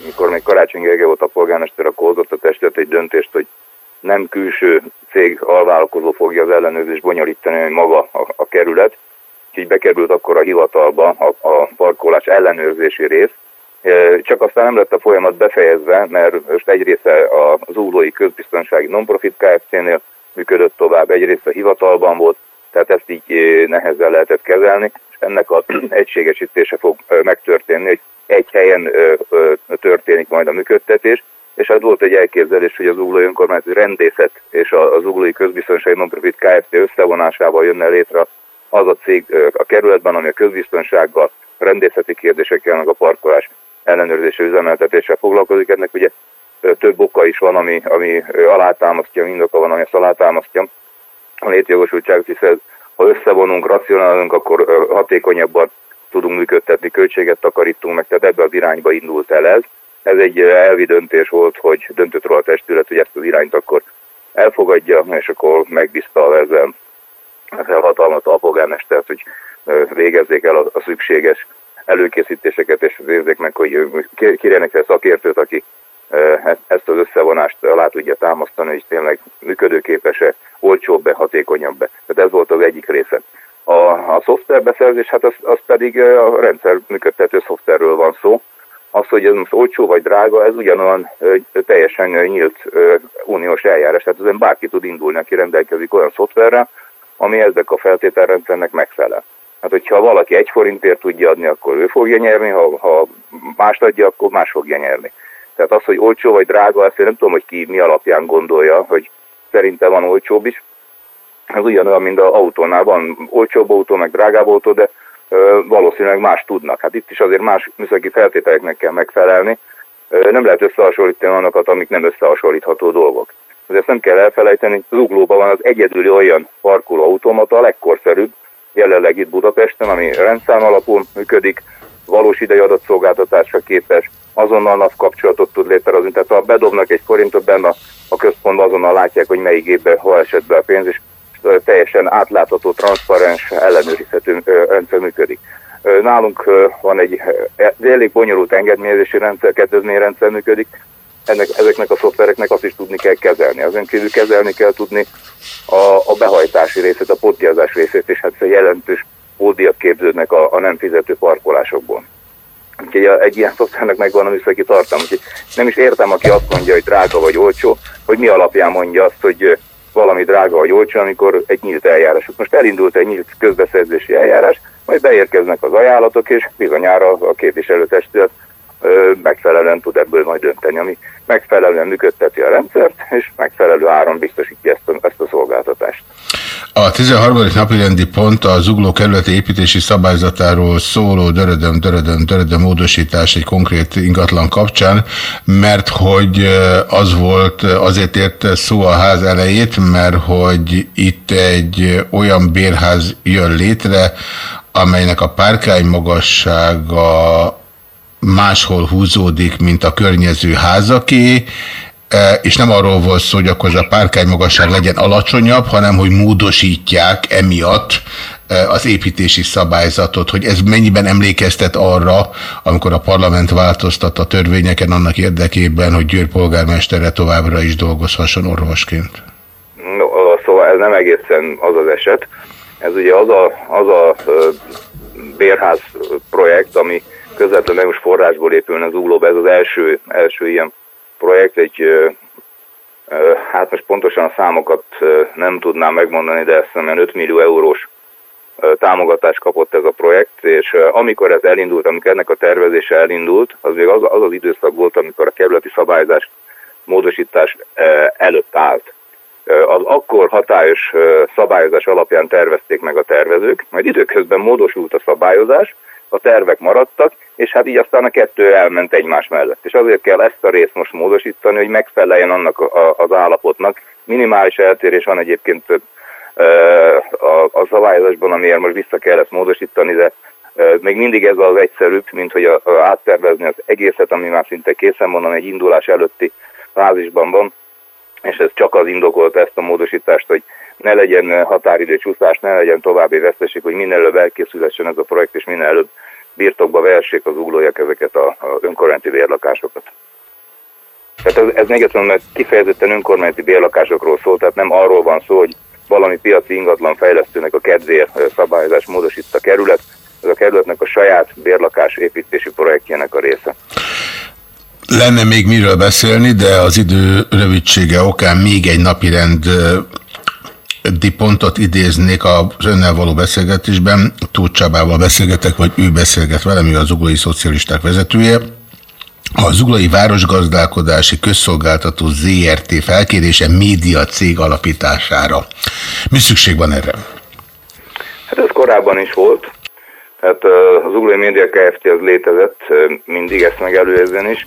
mikor még Karácsony Gergely volt a polgármester, akkor hozott a testület egy döntést, hogy nem külső cég alvállalkozó fogja az ellenőrzést bonyolítani, hogy maga a, a kerület. Úgyhogy bekerült akkor a hivatalba a, a parkolás ellenőrzési rész, csak aztán nem lett a folyamat befejezve, mert most egy része az Úlói Nonprofit Kft-nél működött tovább, egy része hivatalban volt, tehát ezt így nehezen lehetett kezelni, és ennek az egységesítése fog megtörténni, hogy egy helyen történik majd a működtetés, és hát volt egy elképzelés, hogy az Uglói Önkormányzati Rendészet és az Uglói Közbiztonsági Nonprofit Kft. összevonásával jönne létre az a cég a kerületben, ami a közbiztonsággal, a rendészeti kérdésekkel, meg a parkolás ellenőrzése üzemeltetéssel foglalkozik. Ennek ugye több oka is van, ami, ami alátámasztja, mind oka van, ami ezt alátámasztja. A létjogosultságot, hiszen ha összevonunk, racionálunk, akkor hatékonyabban tudunk működtetni, költséget takarítunk meg, tehát ebbe az irányba indult el ez. Ez egy elvi döntés volt, hogy döntött róla a testület, hogy ezt az irányt akkor elfogadja, és akkor megbízta ezzel, ezzel hatalmat a polgármestert, hogy végezzék el a, a szükséges előkészítéseket, és érzék meg, hogy kérjenek fel szakértőt, aki ezt az összevonást alá tudja támasztani, és tényleg működőképes-e, olcsóbb-e, hatékonyabb-e. Tehát ez volt az egyik része. A, a szoftverbeszerzés, hát az, az pedig a rendszer működtető szoftverről van szó, az, hogy ez most olcsó vagy drága, ez ugyanolyan teljesen nyílt uniós eljárás. Tehát ezen bárki tud indulni, aki rendelkezik olyan szoftverrel, ami ezek a feltételrendszernek megfelel. Hát, hogyha valaki egy forintért tudja adni, akkor ő fogja nyerni, ha, ha mást adja, akkor más fogja nyerni. Tehát az, hogy olcsó vagy drága, ezt én nem tudom, hogy ki mi alapján gondolja, hogy szerinte van olcsóbb is. Ez ugyanolyan, mint az autónál van olcsóbb autó, meg drágább autó, de valószínűleg más tudnak. Hát itt is azért más műszaki feltételeknek kell megfelelni. Nem lehet összehasonlítani annakat, amik nem összehasonlítható dolgok. De ezt nem kell elfelejteni, az uglóban van az egyedüli olyan parkoló automata, a legkorszerűbb, jelenleg itt Budapesten, ami rendszám alapú működik, valós idei adatszolgáltatásra képes, azonnal NAV kapcsolatot tud létrehozni. Tehát ha bedobnak egy forintot benne a központban, azonnal látják, hogy melyik gépbe hol esett be a pénz, és teljesen átlátható, transzparens, ellenőrizhető rendszer működik. Nálunk van egy elég bonyolult engedményezési rendszer, kedvezményrendszer működik, ennek, ezeknek a szoftvereknek azt is tudni kell kezelni. Azon kívül kezelni kell tudni a, a behajtási részét, a pottiazás részét, és hát jelentős pódiak képződnek a, a nem fizető parkolásokból. Úgyhogy egy ilyen szoftvernek megvan a műszaki tartalma. Úgyhogy nem is értem, aki azt mondja, hogy drága vagy olcsó, hogy mi alapján mondja azt, hogy valami drága vagy olcsó, amikor egy nyílt eljárás. Most elindult egy nyílt közbeszerzési eljárás, majd beérkeznek az ajánlatok, és bizonyára a képviselőtestület megfelelően tud ebből majd dönteni, ami megfelelően működteti a rendszert, és megfelelő áron biztosítja ezt a, ezt a szolgáltatást. A 13. napi rendi pont a Zugló kerületi építési szabályzatáról szóló dörödöm, dörödöm, dörödöm módosítás egy konkrét ingatlan kapcsán, mert hogy az volt, azért ért szó a ház elejét, mert hogy itt egy olyan bérház jön létre, amelynek a párkány magassága máshol húzódik, mint a környező házaké, és nem arról volt szó, hogy akkor az a párkány magasság legyen alacsonyabb, hanem hogy módosítják emiatt az építési szabályzatot, hogy ez mennyiben emlékeztet arra, amikor a parlament változtatta a törvényeken annak érdekében, hogy Győr polgármestere továbbra is dolgozhasson orvosként. No, szóval ez nem egészen az az eset. Ez ugye az a, az a bérház projekt, ami közvetlenül EU-s forrásból épülne az uglóba. Ez az első, első ilyen projekt, egy hát most pontosan a számokat nem tudnám megmondani, de ezt nem 5 millió eurós támogatást kapott ez a projekt, és amikor ez elindult, amikor ennek a tervezése elindult, az még az az, az időszak volt, amikor a kerületi szabályzás módosítás előtt állt. Az akkor hatályos szabályozás alapján tervezték meg a tervezők, majd időközben módosult a szabályozás, a tervek maradtak, és hát így aztán a kettő elment egymás mellett. És azért kell ezt a részt most módosítani, hogy megfeleljen annak az állapotnak. Minimális eltérés van egyébként a szabályozásban, amiért most vissza kell ezt módosítani, de még mindig ez az egyszerűbb, mint hogy áttervezni az egészet, ami már szinte készen van, egy indulás előtti fázisban van, és ez csak az indokolta ezt a módosítást, hogy ne legyen határidő csúszás, ne legyen további veszteség, hogy minél előbb elkészülhessen ez a projekt, és minél előbb birtokba versék az uglóják ezeket a, önkormányzati bérlakásokat. Tehát ez, ez még egyszer, mert kifejezetten önkormányzati bérlakásokról szól, tehát nem arról van szó, hogy valami piaci ingatlan fejlesztőnek a kedvéért szabályozás módosít a kerület, ez a kerületnek a saját bérlakás építési projektjének a része. Lenne még miről beszélni, de az idő rövidsége okán még egy napirend pontot idéznék az önnel való beszélgetésben. Tóth Csabával beszélgetek, vagy ő beszélget velem, ő az Zuglói Szocialisták vezetője. A Zuglói Városgazdálkodási Közszolgáltató ZRT felkérése média cég alapítására. Mi szükség van erre? Hát ez korábban is volt. Hát az Zuglói Média Kft. az létezett, mindig ezt megelőzően is.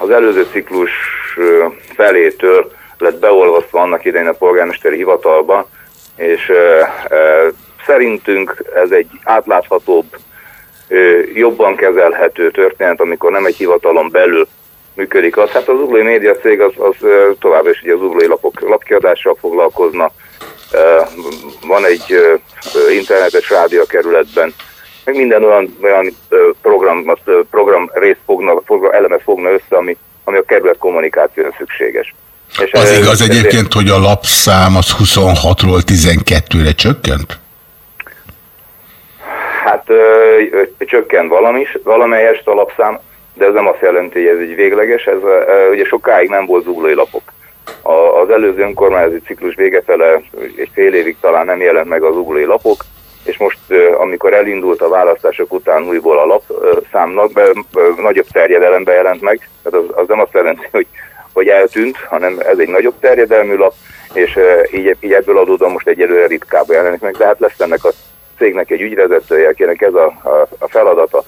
Az előző ciklus felétől lett beolvasztva annak idején a polgármesteri hivatalba, és szerintünk ez egy átláthatóbb, jobban kezelhető történet, amikor nem egy hivatalon belül működik az. Hát az uglói média cég az, az továbbra is ugye az uglói lapok lapkiadással foglalkozna. Van egy internetes rádió kerületben, meg minden olyan, olyan program, program részt fogna, program elemet fogna össze, ami, ami a kerület kommunikációra szükséges. És az ez, igaz egyébként, ezért... hogy a lapszám az 26-ról 12-re csökkent? Hát ö, ö, csökkent valami, valamelyest a lapszám, de ez nem azt jelenti, hogy ez egy végleges, ez ö, ugye sokáig nem volt zuglói lapok. A, az előző önkormányzati ciklus végefele egy fél évig talán nem jelent meg az uglói lapok, és most, amikor elindult a választások után újból a lapszámnak, be, nagyobb terjedelembe jelent meg, tehát az, az nem azt jelenti, hogy hogy eltűnt, hanem ez egy nagyobb terjedelmű lap, és így, így ebből adódóan most egyelőre ritkába jelenik meg, de hát lesz ennek a cégnek egy ügyvezetője, akinek ez a, a, a feladata,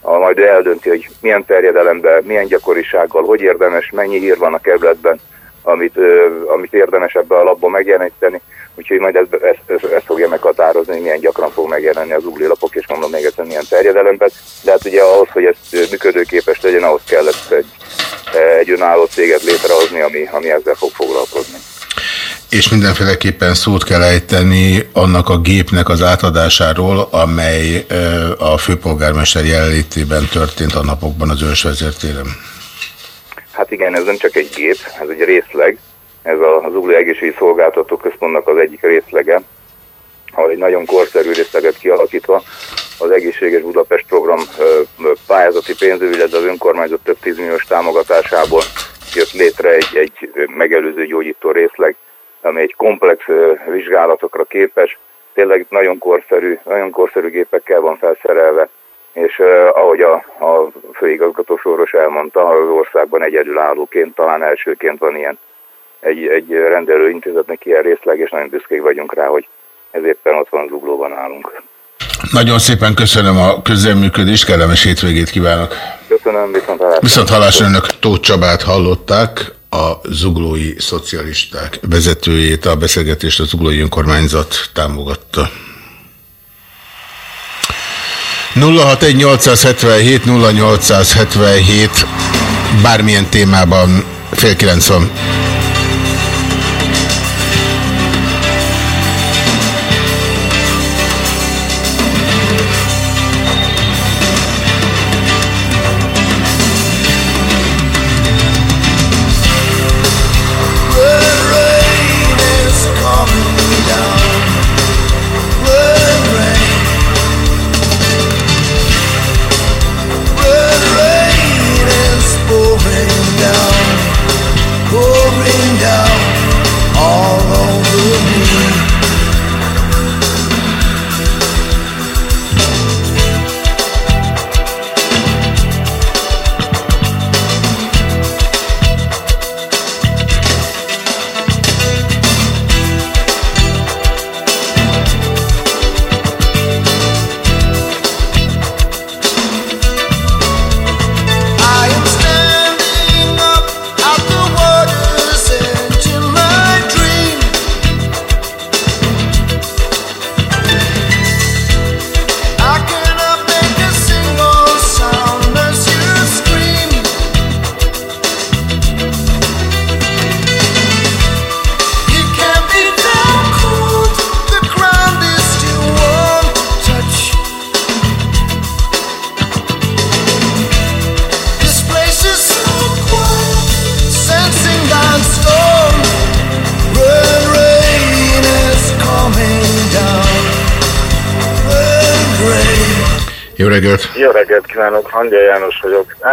a majd eldönti, hogy milyen terjedelemben, milyen gyakorisággal, hogy érdemes, mennyi hír van a kerületben, amit, amit érdemes ebbe a labba megjeleníteni, úgyhogy majd ez, ez, ez, ez fogja meghatározni, hogy milyen gyakran fog megjelenni az ugli lapok, és mondom még egyszer milyen terjedelemben, de hát ugye ahhoz, hogy ez működőképes legyen, ahhoz kellett egy, egy önálló céget létrehozni, ami, ami ezzel fog foglalkozni. És mindenféleképpen szót kell ejteni annak a gépnek az átadásáról, amely a főpolgármester jelenlétében történt a napokban az ősvezértéren. Hát igen, ez nem csak egy gép, ez egy részleg. Ez az Ugli Egészségügyi Szolgáltató Központnak az egyik részlege, ahol egy nagyon korszerű részleget kialakítva az Egészséges Budapest program pályázati pénzű, illetve az önkormányzat több tízmilliós támogatásából jött létre egy, egy megelőző gyógyító részleg, ami egy komplex vizsgálatokra képes, tényleg nagyon korszerű, nagyon korszerű gépekkel van felszerelve, és uh, ahogy a, a főigazgató Soros elmondta, az országban egyedülállóként, talán elsőként van ilyen egy, egy rendelőintézetnek ilyen részleg, és nagyon büszkék vagyunk rá, hogy ez éppen ott van zuglóban állunk. Nagyon szépen köszönöm a közreműködést, kellemes hétvégét kívánok. Köszönöm, viszont hallásra. Viszont hallásra önök Tóth Csabát hallották, a zuglói szocialisták vezetőjét, a beszélgetést a zuglói önkormányzat támogatta. 061877 0877 bármilyen témában fél 90.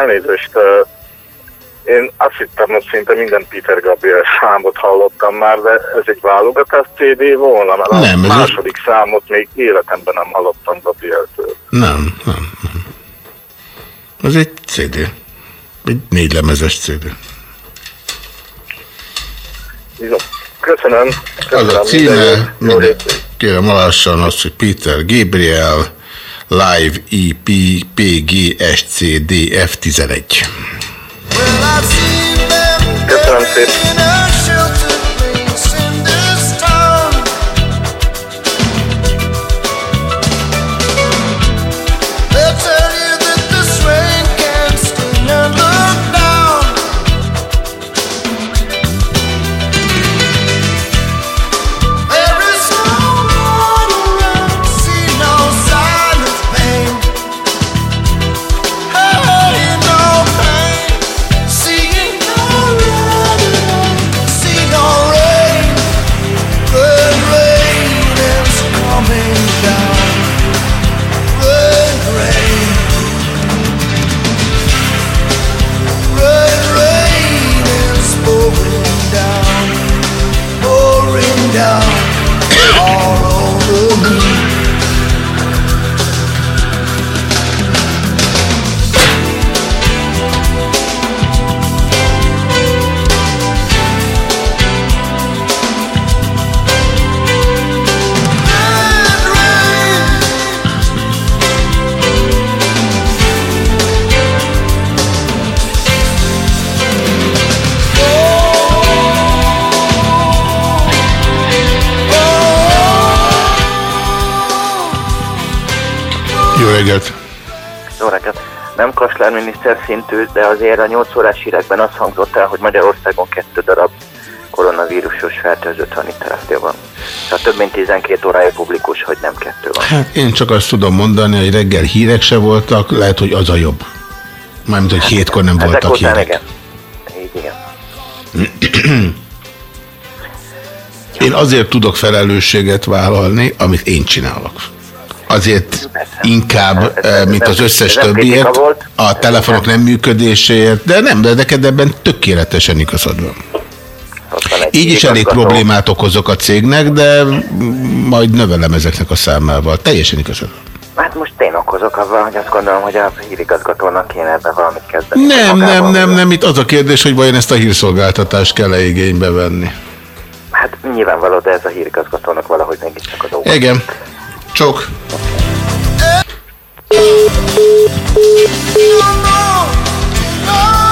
Elnézést, én azt hittem, hogy szinte minden Peter Gabriel számot hallottam már, de ez egy válogatás CD volna, mert nem, a második ez számot még életemben nem hallottam Gabrieltől. Nem, nem, nem. Ez egy CD. Egy négy lemezes CD. Jó. Köszönöm. Köszönöm. Az a címe, minden, kérem alassan azt, hogy Peter Gabriel, Live EP PGSCD F11. Köszönöm szépen! Reggelt! Jó reggelt! Nem Kasler miniszter szintű, de azért a 8 órás hírekben azt hangzott el, hogy Magyarországon kettő darab koronavírusos fertőzött taníteraktja van. Tehát több mint 12 órája publikus, hogy nem kettő van. Hát én csak azt tudom mondani, hogy reggel hírek se voltak, lehet, hogy az a jobb. Mármint, hogy hétkor nem Ezek voltak hírek. Igen. Így igen. Én azért tudok felelősséget vállalni, amit én csinálok azért inkább, eh, mint az összes többiért, a telefonok nem működéséért, de nem, de neked ebben tökéletesen igazad van. Így is elég problémát okozok a cégnek, de majd növelem ezeknek a számával. Teljesen igazad. Hát most én okozok avval, hogy azt gondolom, hogy a hírigazgatónak kéne ebben valamit kezdeni. Nem, nem, nem, nem. Itt az a kérdés, hogy vajon ezt a hírszolgáltatást kell-e igénybe venni. Hát nyilvánvaló, de ez a hírigazgatónak valahogy mégiscsak a dolga. Igen. Csók! No, no, no.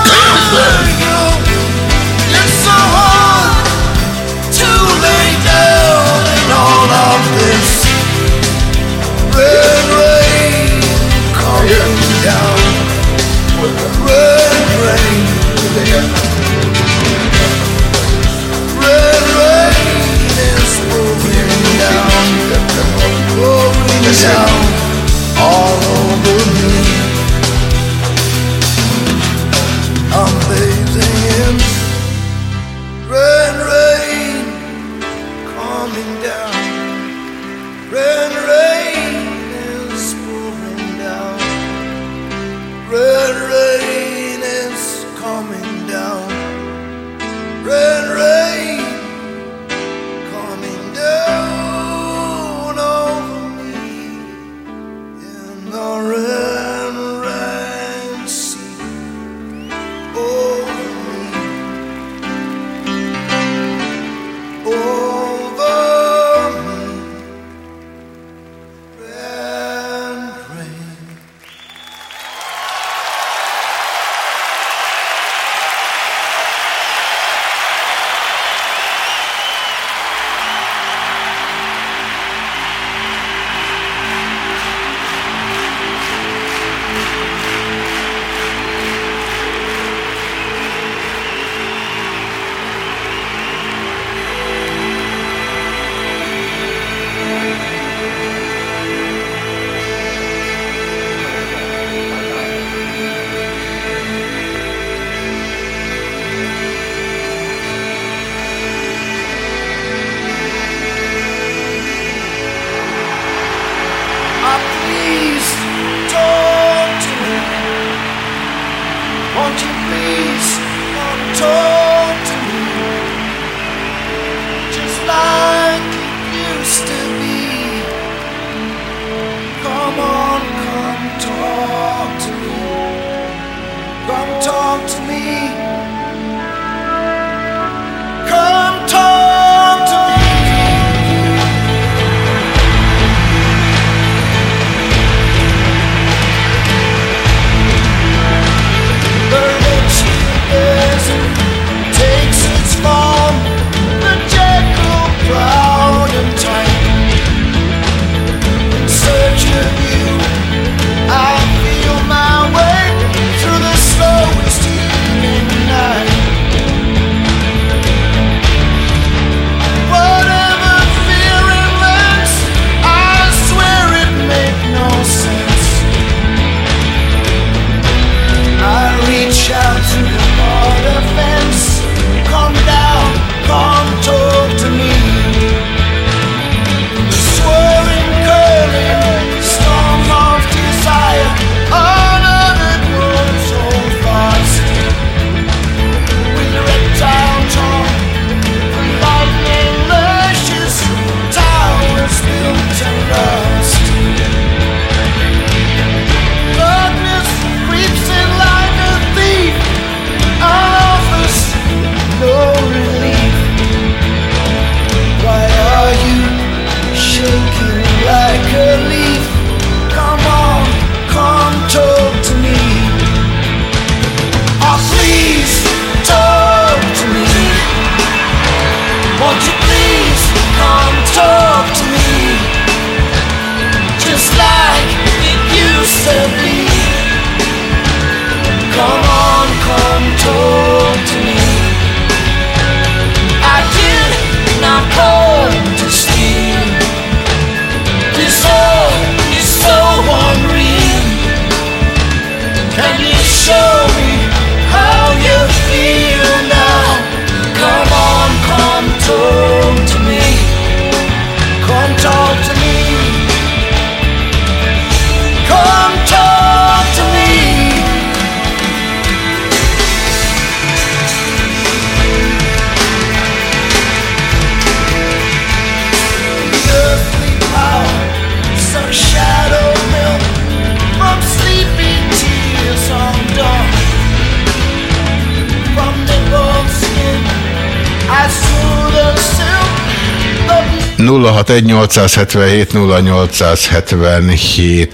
061 877 0877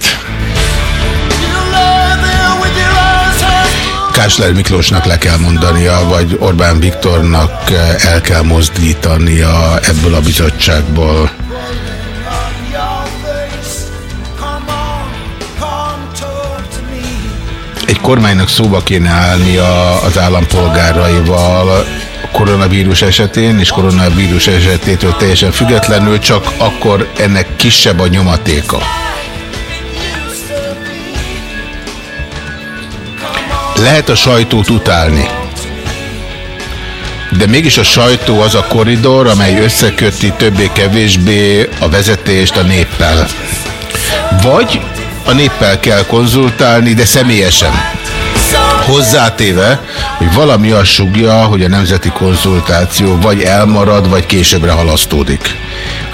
Kásler Miklósnak le kell mondania, vagy Orbán Viktornak el kell mozdítania ebből a bizottságból. Egy kormánynak szóba kéne állnia az állampolgáraival koronavírus esetén, és koronavírus esetétől teljesen függetlenül, csak akkor ennek kisebb a nyomatéka. Lehet a sajtót utálni. De mégis a sajtó az a koridor, amely összeköti többé-kevésbé a vezetést a néppel. Vagy a néppel kell konzultálni, de személyesen. Hozzátéve, hogy valami azt sugja, hogy a nemzeti konzultáció vagy elmarad, vagy későbbre halasztódik.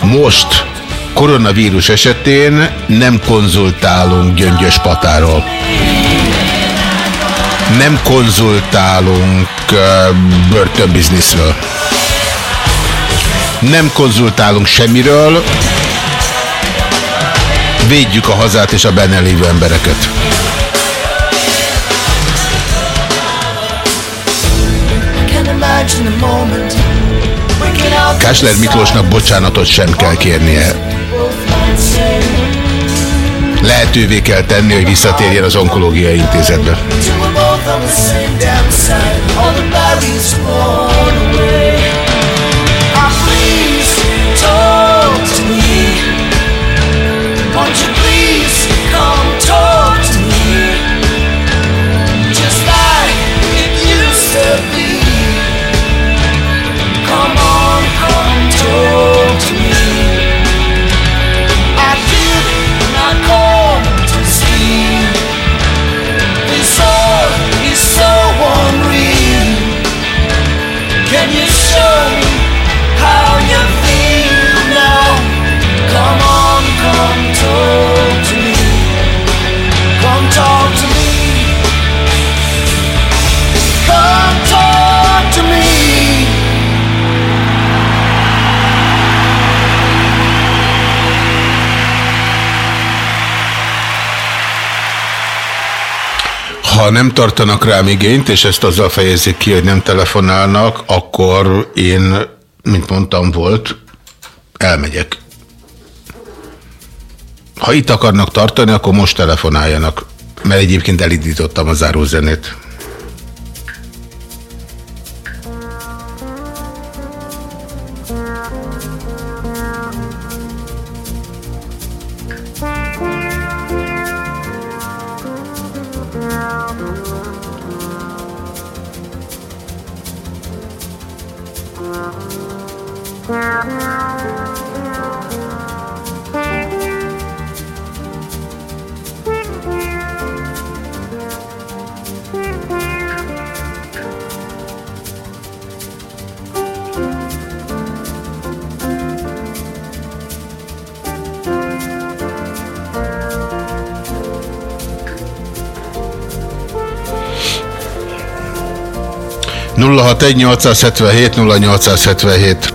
Most koronavírus esetén nem konzultálunk Gyöngyös Patáról nem konzultálunk börtönbizniszről. Nem konzultálunk semmiről. Védjük a hazát és a benne lévő embereket. Kásler Miklósnak bocsánatot sem kell kérnie. Lehetővé kell tenni, hogy visszatérjen az onkológiai intézetbe. Ha nem tartanak rám igényt, és ezt azzal fejezik ki, hogy nem telefonálnak, akkor én, mint mondtam volt, elmegyek. Ha itt akarnak tartani, akkor most telefonáljanak, mert egyébként elindítottam a zárózenét. 061 877 0877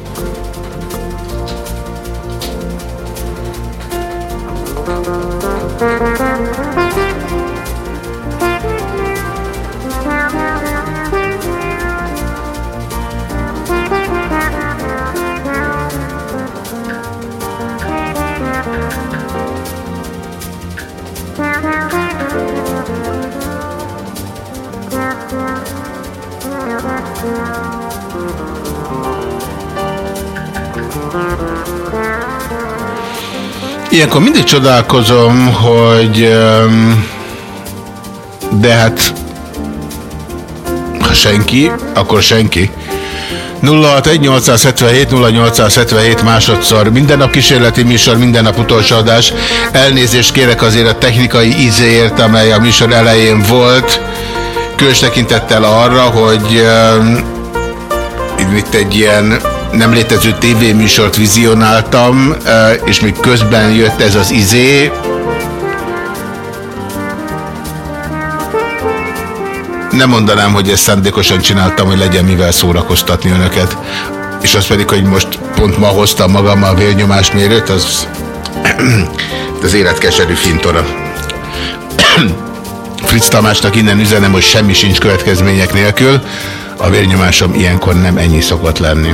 Ilyenkor mindig csodálkozom, hogy de hát ha senki, akkor senki. 061-877-0877 másodszor. Minden nap kísérleti műsor, minden nap utolsó adás. Elnézést kérek azért a technikai izéért, amely a műsor elején volt. Különös tekintettel arra, hogy uh, itt egy ilyen nem létező tévéműsort vizionáltam, és még közben jött ez az izé, nem mondanám, hogy ezt szándékosan csináltam, hogy legyen mivel szórakoztatni önöket. És az pedig, hogy most pont ma hoztam magammal a vérnyomásmérőt, az az élet keserű fintora. Fritz Tamásnak innen üzenem, hogy semmi sincs következmények nélkül. A vérnyomásom ilyenkor nem ennyi szokott lenni.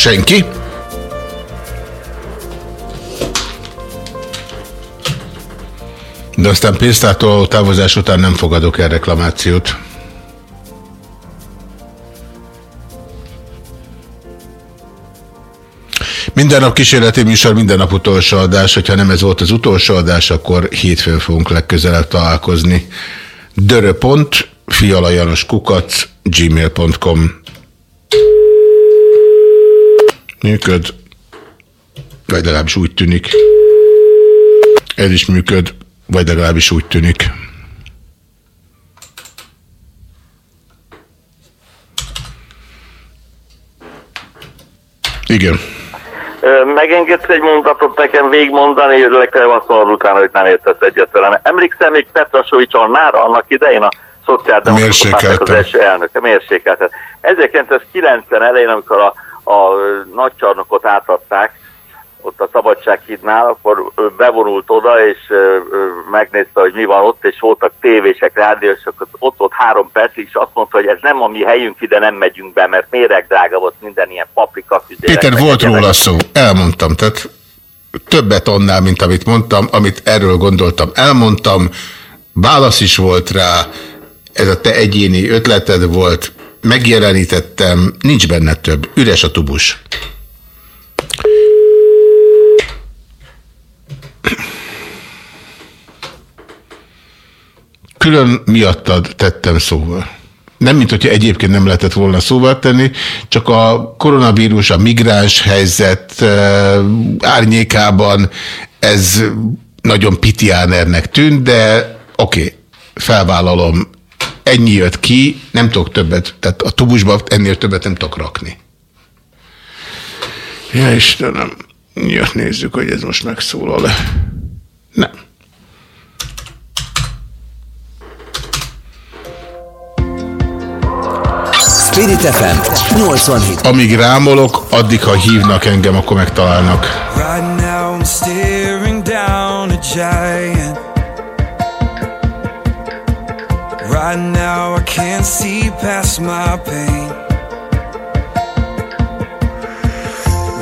Senki? De aztán pénztártól távozás után nem fogadok el reklamációt. Minden nap kísérleti műsor, minden nap utolsó adás. Hogyha nem ez volt az utolsó adás, akkor hétfőn fogunk legközelebb találkozni. Dörö.pont, fialajanoskukac, gmail.com Működ. Vagy legalábbis úgy tűnik. Ez is működ, vagy legalábbis úgy tűnik. Igen. Megengedsz egy mondatot nekem végigmondani, legfeljebb azt mondod utána, hogy nem értesz egyetlen. Emlékszem még Petrasovics Annára annak idején a szociáldemokratáknak az első elnöke, mérsékeltet. 1990 elején, amikor a a nagycsarnokot átadták, ott a Szabadsághídnál, akkor bevonult oda, és megnézte, hogy mi van ott, és voltak tévések, rádiósok, ott volt három percig, és azt mondta, hogy ez nem a mi helyünk, ide nem megyünk be, mert méreg drága volt minden ilyen paprika Péter, volt róla szó, elmondtam, tehát többet annál, mint amit mondtam, amit erről gondoltam, elmondtam, válasz is volt rá, ez a te egyéni ötleted volt, megjelenítettem, nincs benne több, üres a tubus. Külön miattad tettem szóval. Nem, mint hogyha egyébként nem lehetett volna szóval tenni, csak a koronavírus, a migráns helyzet árnyékában ez nagyon pitiánernek tűnt, de oké, okay, felvállalom, ennyi jött ki, nem tudok többet, tehát a tubusba ennél többet nem tudok rakni. Ja Istenem, ja, nézzük, hogy ez most megszólal-e. Nem. Spirit FM 87. Amíg rámolok, addig, ha hívnak engem, akkor megtalálnak. Right now I'm staring down a giant Right now I can't see past my pain.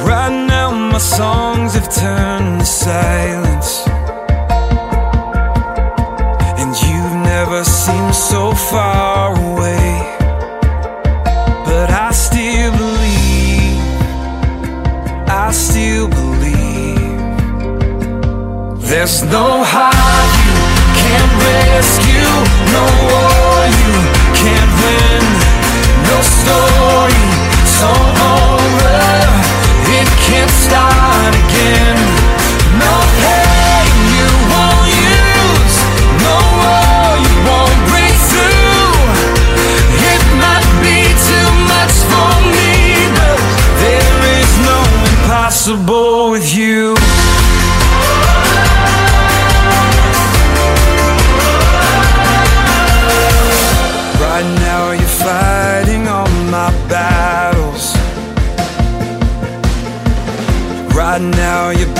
Right now my songs have turned to silence. And you've never seemed so far away. But I still believe, I still believe. There's no high rescue, no war you can't win, no story, over, it can't start again, no pain you won't use, no you won't break through, it might be too much for me, but there is no impossible. now you're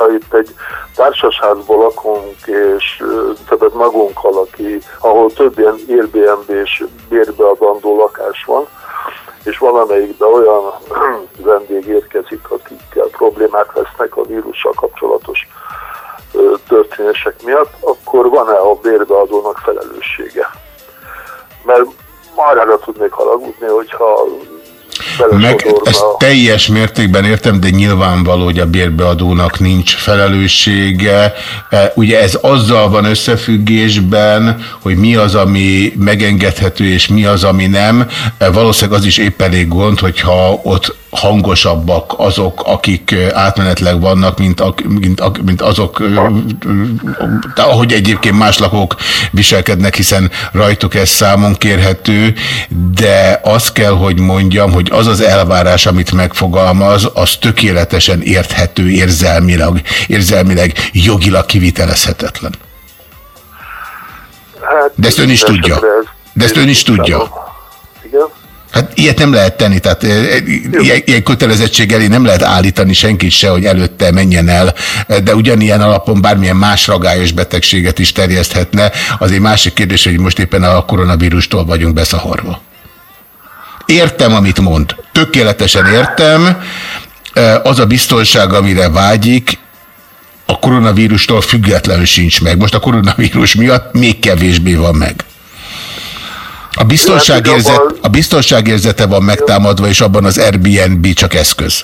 hogyha itt egy társasházban lakunk, és többet magunkkal, aki, ahol több ilyen Airbnb és bérbeadandó lakás van, és valamelyikben olyan Meg ezt teljes mértékben értem, de nyilvánvaló, hogy a bérbeadónak nincs felelőssége. E, ugye ez azzal van összefüggésben, hogy mi az, ami megengedhető, és mi az, ami nem. E, valószínűleg az is épp elég gond, hogyha ott hangosabbak azok, akik átmenetleg vannak, mint, a, mint, a, mint azok, ahogy egyébként más lakók viselkednek, hiszen rajtuk ez számon kérhető, de azt kell, hogy mondjam, hogy az az elvárás, amit megfogalmaz, az tökéletesen érthető érzelmileg, érzelmileg jogilag kivitelezhetetlen. Hát, de ezt ön is tudja. De ezt ön is tudja. Hát ilyet nem lehet tenni, tehát ilyen, ilyen kötelezettség elé nem lehet állítani senkit se, hogy előtte menjen el, de ugyanilyen alapon bármilyen más ragályos betegséget is terjeszthetne. Az egy másik kérdés, hogy most éppen a koronavírustól vagyunk beszahorva. Értem, amit mond. Tökéletesen értem. Az a biztonság, amire vágyik, a koronavírustól függetlenül sincs meg. Most a koronavírus miatt még kevésbé van meg. A biztonságérzet, a biztonságérzete van megtámadva, és abban az Airbnb csak eszköz.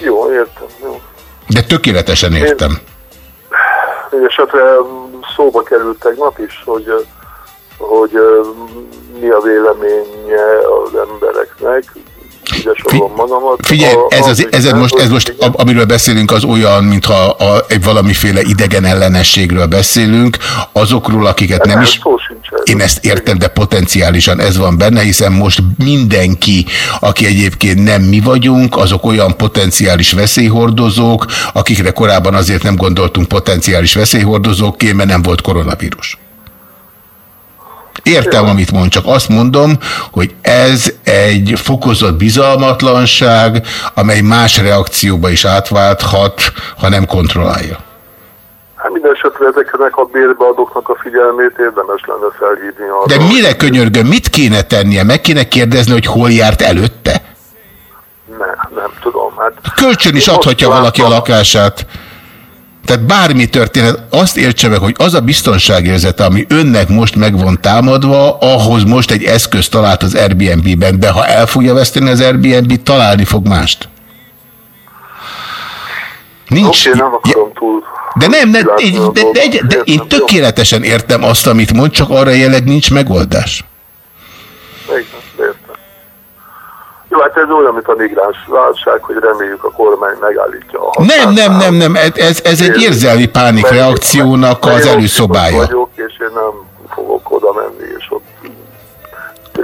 Jó, értem. Jó. De tökéletesen értem. Én, esetre szóba került tegnap is, hogy, hogy mi a véleménye az embereknek, Figyelj, ez, az, ez, most, ez most, amiről beszélünk, az olyan, mintha a, egy valamiféle idegen ellenességről beszélünk, azokról, akiket nem is... Én ezt értem, de potenciálisan ez van benne, hiszen most mindenki, aki egyébként nem mi vagyunk, azok olyan potenciális veszélyhordozók, akikre korábban azért nem gondoltunk potenciális veszélyhordozók, mert nem volt koronavírus. Értem, amit mond, csak azt mondom, hogy ez egy fokozott bizalmatlanság, amely más reakcióba is átválthat, ha nem kontrollálja. Hát minden esetre ezeknek a bérbeadóknak a figyelmét érdemes lenne felhívni arra. De mire könyörgöm, mit kéne tennie? Meg kéne kérdezni, hogy hol járt előtte? Ne, nem tudom. Hát Kölcsön is adhatja valaki a lakását. Tehát bármi történet, azt értse meg, hogy az a biztonságérzete, ami önnek most meg van támadva, ahhoz most egy eszköz talált az Airbnb-ben, de ha el fogja veszteni az Airbnb, találni fog mást. Nincs. Okay, nem akarom túl. De nem, de, de, de, de, de én tökéletesen értem azt, amit mond, csak arra jelenleg nincs megoldás. Jó, hát ez olyan, mint a migráns válság, hogy reméljük a kormány megállítja a hatását. Nem, nem, nem, nem, ez, ez egy érzelmi pánik reakciónak az előszobája. vagyok, és én nem fogok oda menni, és ott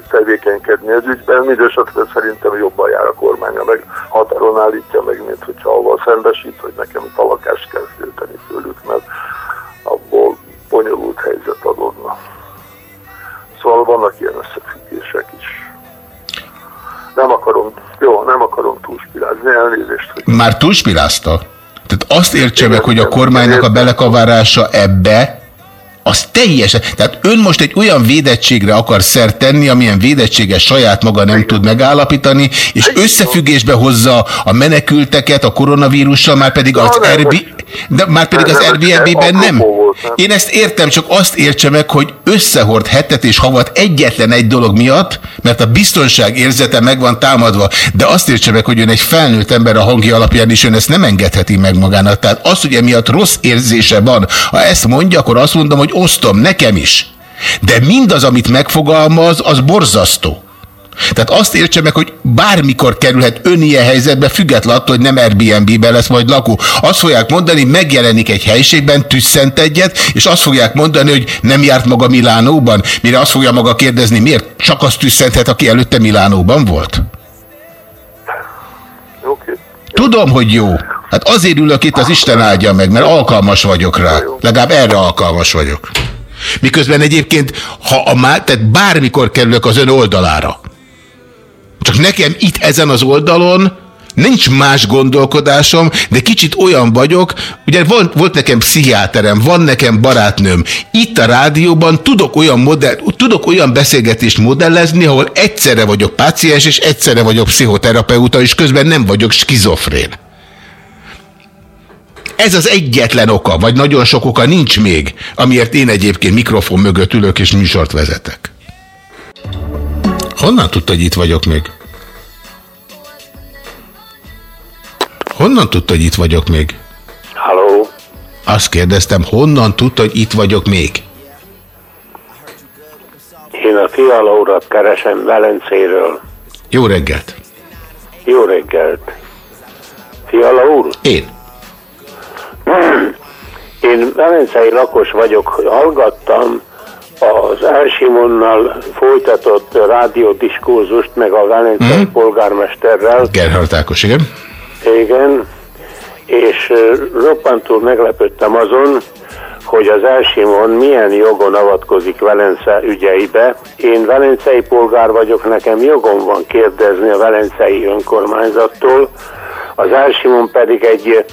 tevékenykedni ez ügyben. Mindenesetre szerintem jobban jár a kormánya, meg határon állítja meg, mint hogyha avval szembesít, hogy nekem itt a lakást kell félteni tőlük, mert abból bonyolult helyzet adódna. Szóval vannak ilyen összefüggések is nem akarom, jó, nem akarom túlspirázni, elnézést. Hogy... Már túlspirázta? Tehát azt értse meg, hogy a kormánynak a belekavárása ebbe, az teljesen, tehát ön most egy olyan védettségre akar szert tenni, amilyen védettséget saját maga nem tud megállapítani, és összefüggésbe hozza a menekülteket a koronavírussal, már pedig az, Airbnb, de már pedig az Airbnb-ben nem. Én ezt értem, csak azt értse meg, hogy összehord hetet és havat egyetlen egy dolog miatt, mert a biztonság érzete meg van támadva, de azt értse meg, hogy ön egy felnőtt ember a hangi alapján is ön ezt nem engedheti meg magának. Tehát az, hogy emiatt rossz érzése van, ha ezt mondja, akkor azt mondom, hogy osztom, nekem is. De mindaz, amit megfogalmaz, az borzasztó. Tehát azt értse meg, hogy bármikor kerülhet ön ilyen helyzetbe, független attól, hogy nem Airbnb-ben lesz majd lakó. Azt fogják mondani, megjelenik egy helyiségben, tüsszent egyet, és azt fogják mondani, hogy nem járt maga Milánóban, mire azt fogja maga kérdezni, miért csak azt tüsszenthet, aki előtte Milánóban volt? Okay. Tudom, hogy jó. Hát azért ülök itt, az Isten áldja meg, mert alkalmas vagyok rá. Legalább erre alkalmas vagyok. Miközben egyébként, ha a má, tehát bármikor kerülök az ön oldalára, csak nekem itt ezen az oldalon nincs más gondolkodásom, de kicsit olyan vagyok, ugye volt, volt nekem pszichiáterem, van nekem barátnőm. Itt a rádióban tudok olyan, modell, tudok olyan beszélgetést modellezni, ahol egyszerre vagyok páciens, és egyszerre vagyok pszichoterapeuta, és közben nem vagyok skizofrén. Ez az egyetlen oka, vagy nagyon sok oka nincs még, amiért én egyébként mikrofon mögött ülök és műsort vezetek. Honnan tudta, hogy itt vagyok még? Honnan tudta, hogy itt vagyok még? Halló? Azt kérdeztem, honnan tudta, hogy itt vagyok még? Én a Fiala urat keresem Velencéről. Jó reggelt! Jó reggelt! Fiala úr? Én. Én velencei lakos vagyok, hallgattam az Elsimonnal folytatott rádiódiskózust, meg a velencei Mhm. polgármesterrel. Gerhard Ákos, igen. Igen, és roppantul meglepődtem azon, hogy az Elsimon milyen jogon avatkozik Velence ügyeibe. Én velencei polgár vagyok, nekem jogom van kérdezni a velencei önkormányzattól, az Elsimon pedig egy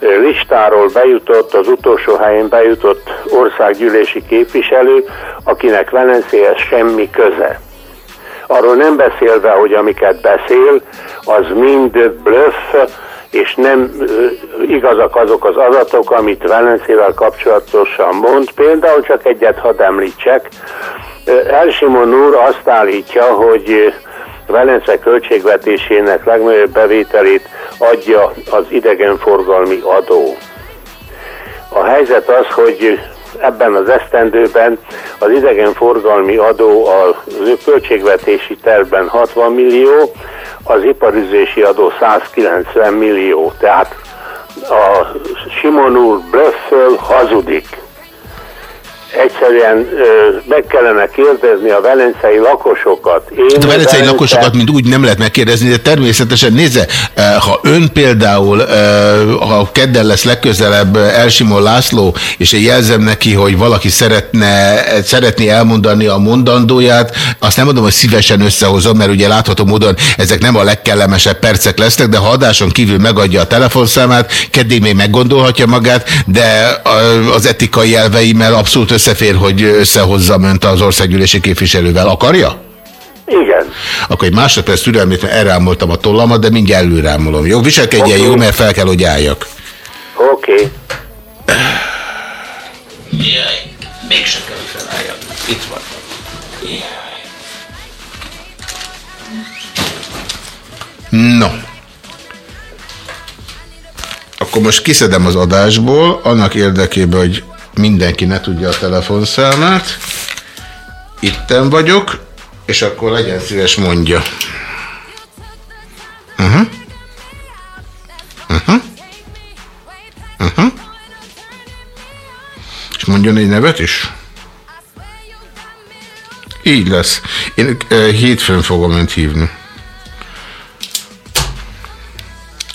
listáról bejutott, az utolsó helyen bejutott országgyűlési képviselő, akinek Velencéhez semmi köze. Arról nem beszélve, hogy amiket beszél, az mind bluff, és nem igazak azok az adatok, amit Velencével kapcsolatosan mond. Például csak egyet hadd említsek. Elsimon úr azt állítja, hogy Velence költségvetésének legnagyobb bevételét adja az idegenforgalmi adó. A helyzet az, hogy ebben az esztendőben az idegenforgalmi adó az ő költségvetési tervben 60 millió, az iparüzési adó 190 millió. Tehát a Simon úr blöfföl hazudik. Egyszerűen ö, meg kellene kérdezni a velencei lakosokat. Én Hát a velencei Velence- lakosokat mind úgy nem lehet megkérdezni, de természetesen nézze, ha ön például, ha kedden lesz legközelebb Elsimon László, és én jelzem neki, hogy valaki szeretne, szeretné elmondani a mondandóját, azt nem mondom, hogy szívesen összehozom, mert ugye látható módon ezek nem a legkellemesebb percek lesznek, de ha adáson kívül megadja a telefonszámát, keddig még meggondolhatja magát, de az etikai elveimmel abszolút összefér, hogy összehozzam önt az országgyűlési képviselővel. Akarja? Igen. Akkor egy másodperc türelmét, mert elrámoltam a tollamat, de mindjárt előrámolom. Jó, viselkedjen Oké. jó, mert fel kell, hogy álljak. Oké. Okay. Mégsem kell, hogy felálljak. Itt van. No. Akkor most kiszedem az adásból, annak érdekében, hogy mindenki ne tudja a telefonszámát. Itten vagyok, és akkor legyen szíves mondja. Uh-huh. Uh-huh. Uh-huh. És mondjon egy nevet is? Így lesz. Én uh, hétfőn fogom önt hívni.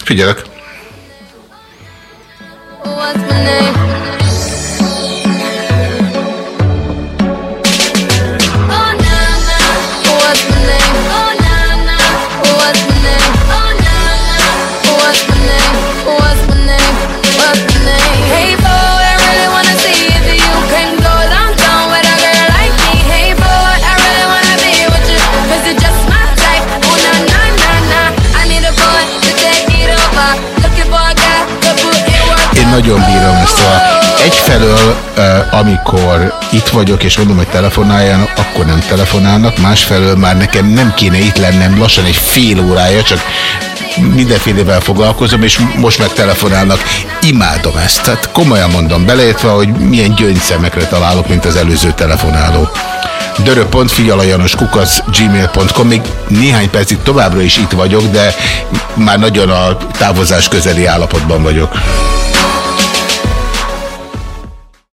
Figyelek. What's my name? Nagyon bírom ezt a... Egyfelől, eh, amikor itt vagyok, és mondom, hogy telefonáljanak, akkor nem telefonálnak, másfelől már nekem nem kéne itt lennem lassan egy fél órája, csak mindenfélevel foglalkozom, és most meg telefonálnak. Imádom ezt. Tehát komolyan mondom, beleértve, hogy milyen gyöngyszemekre találok, mint az előző telefonáló. gmail.com Még néhány percig továbbra is itt vagyok, de már nagyon a távozás közeli állapotban vagyok.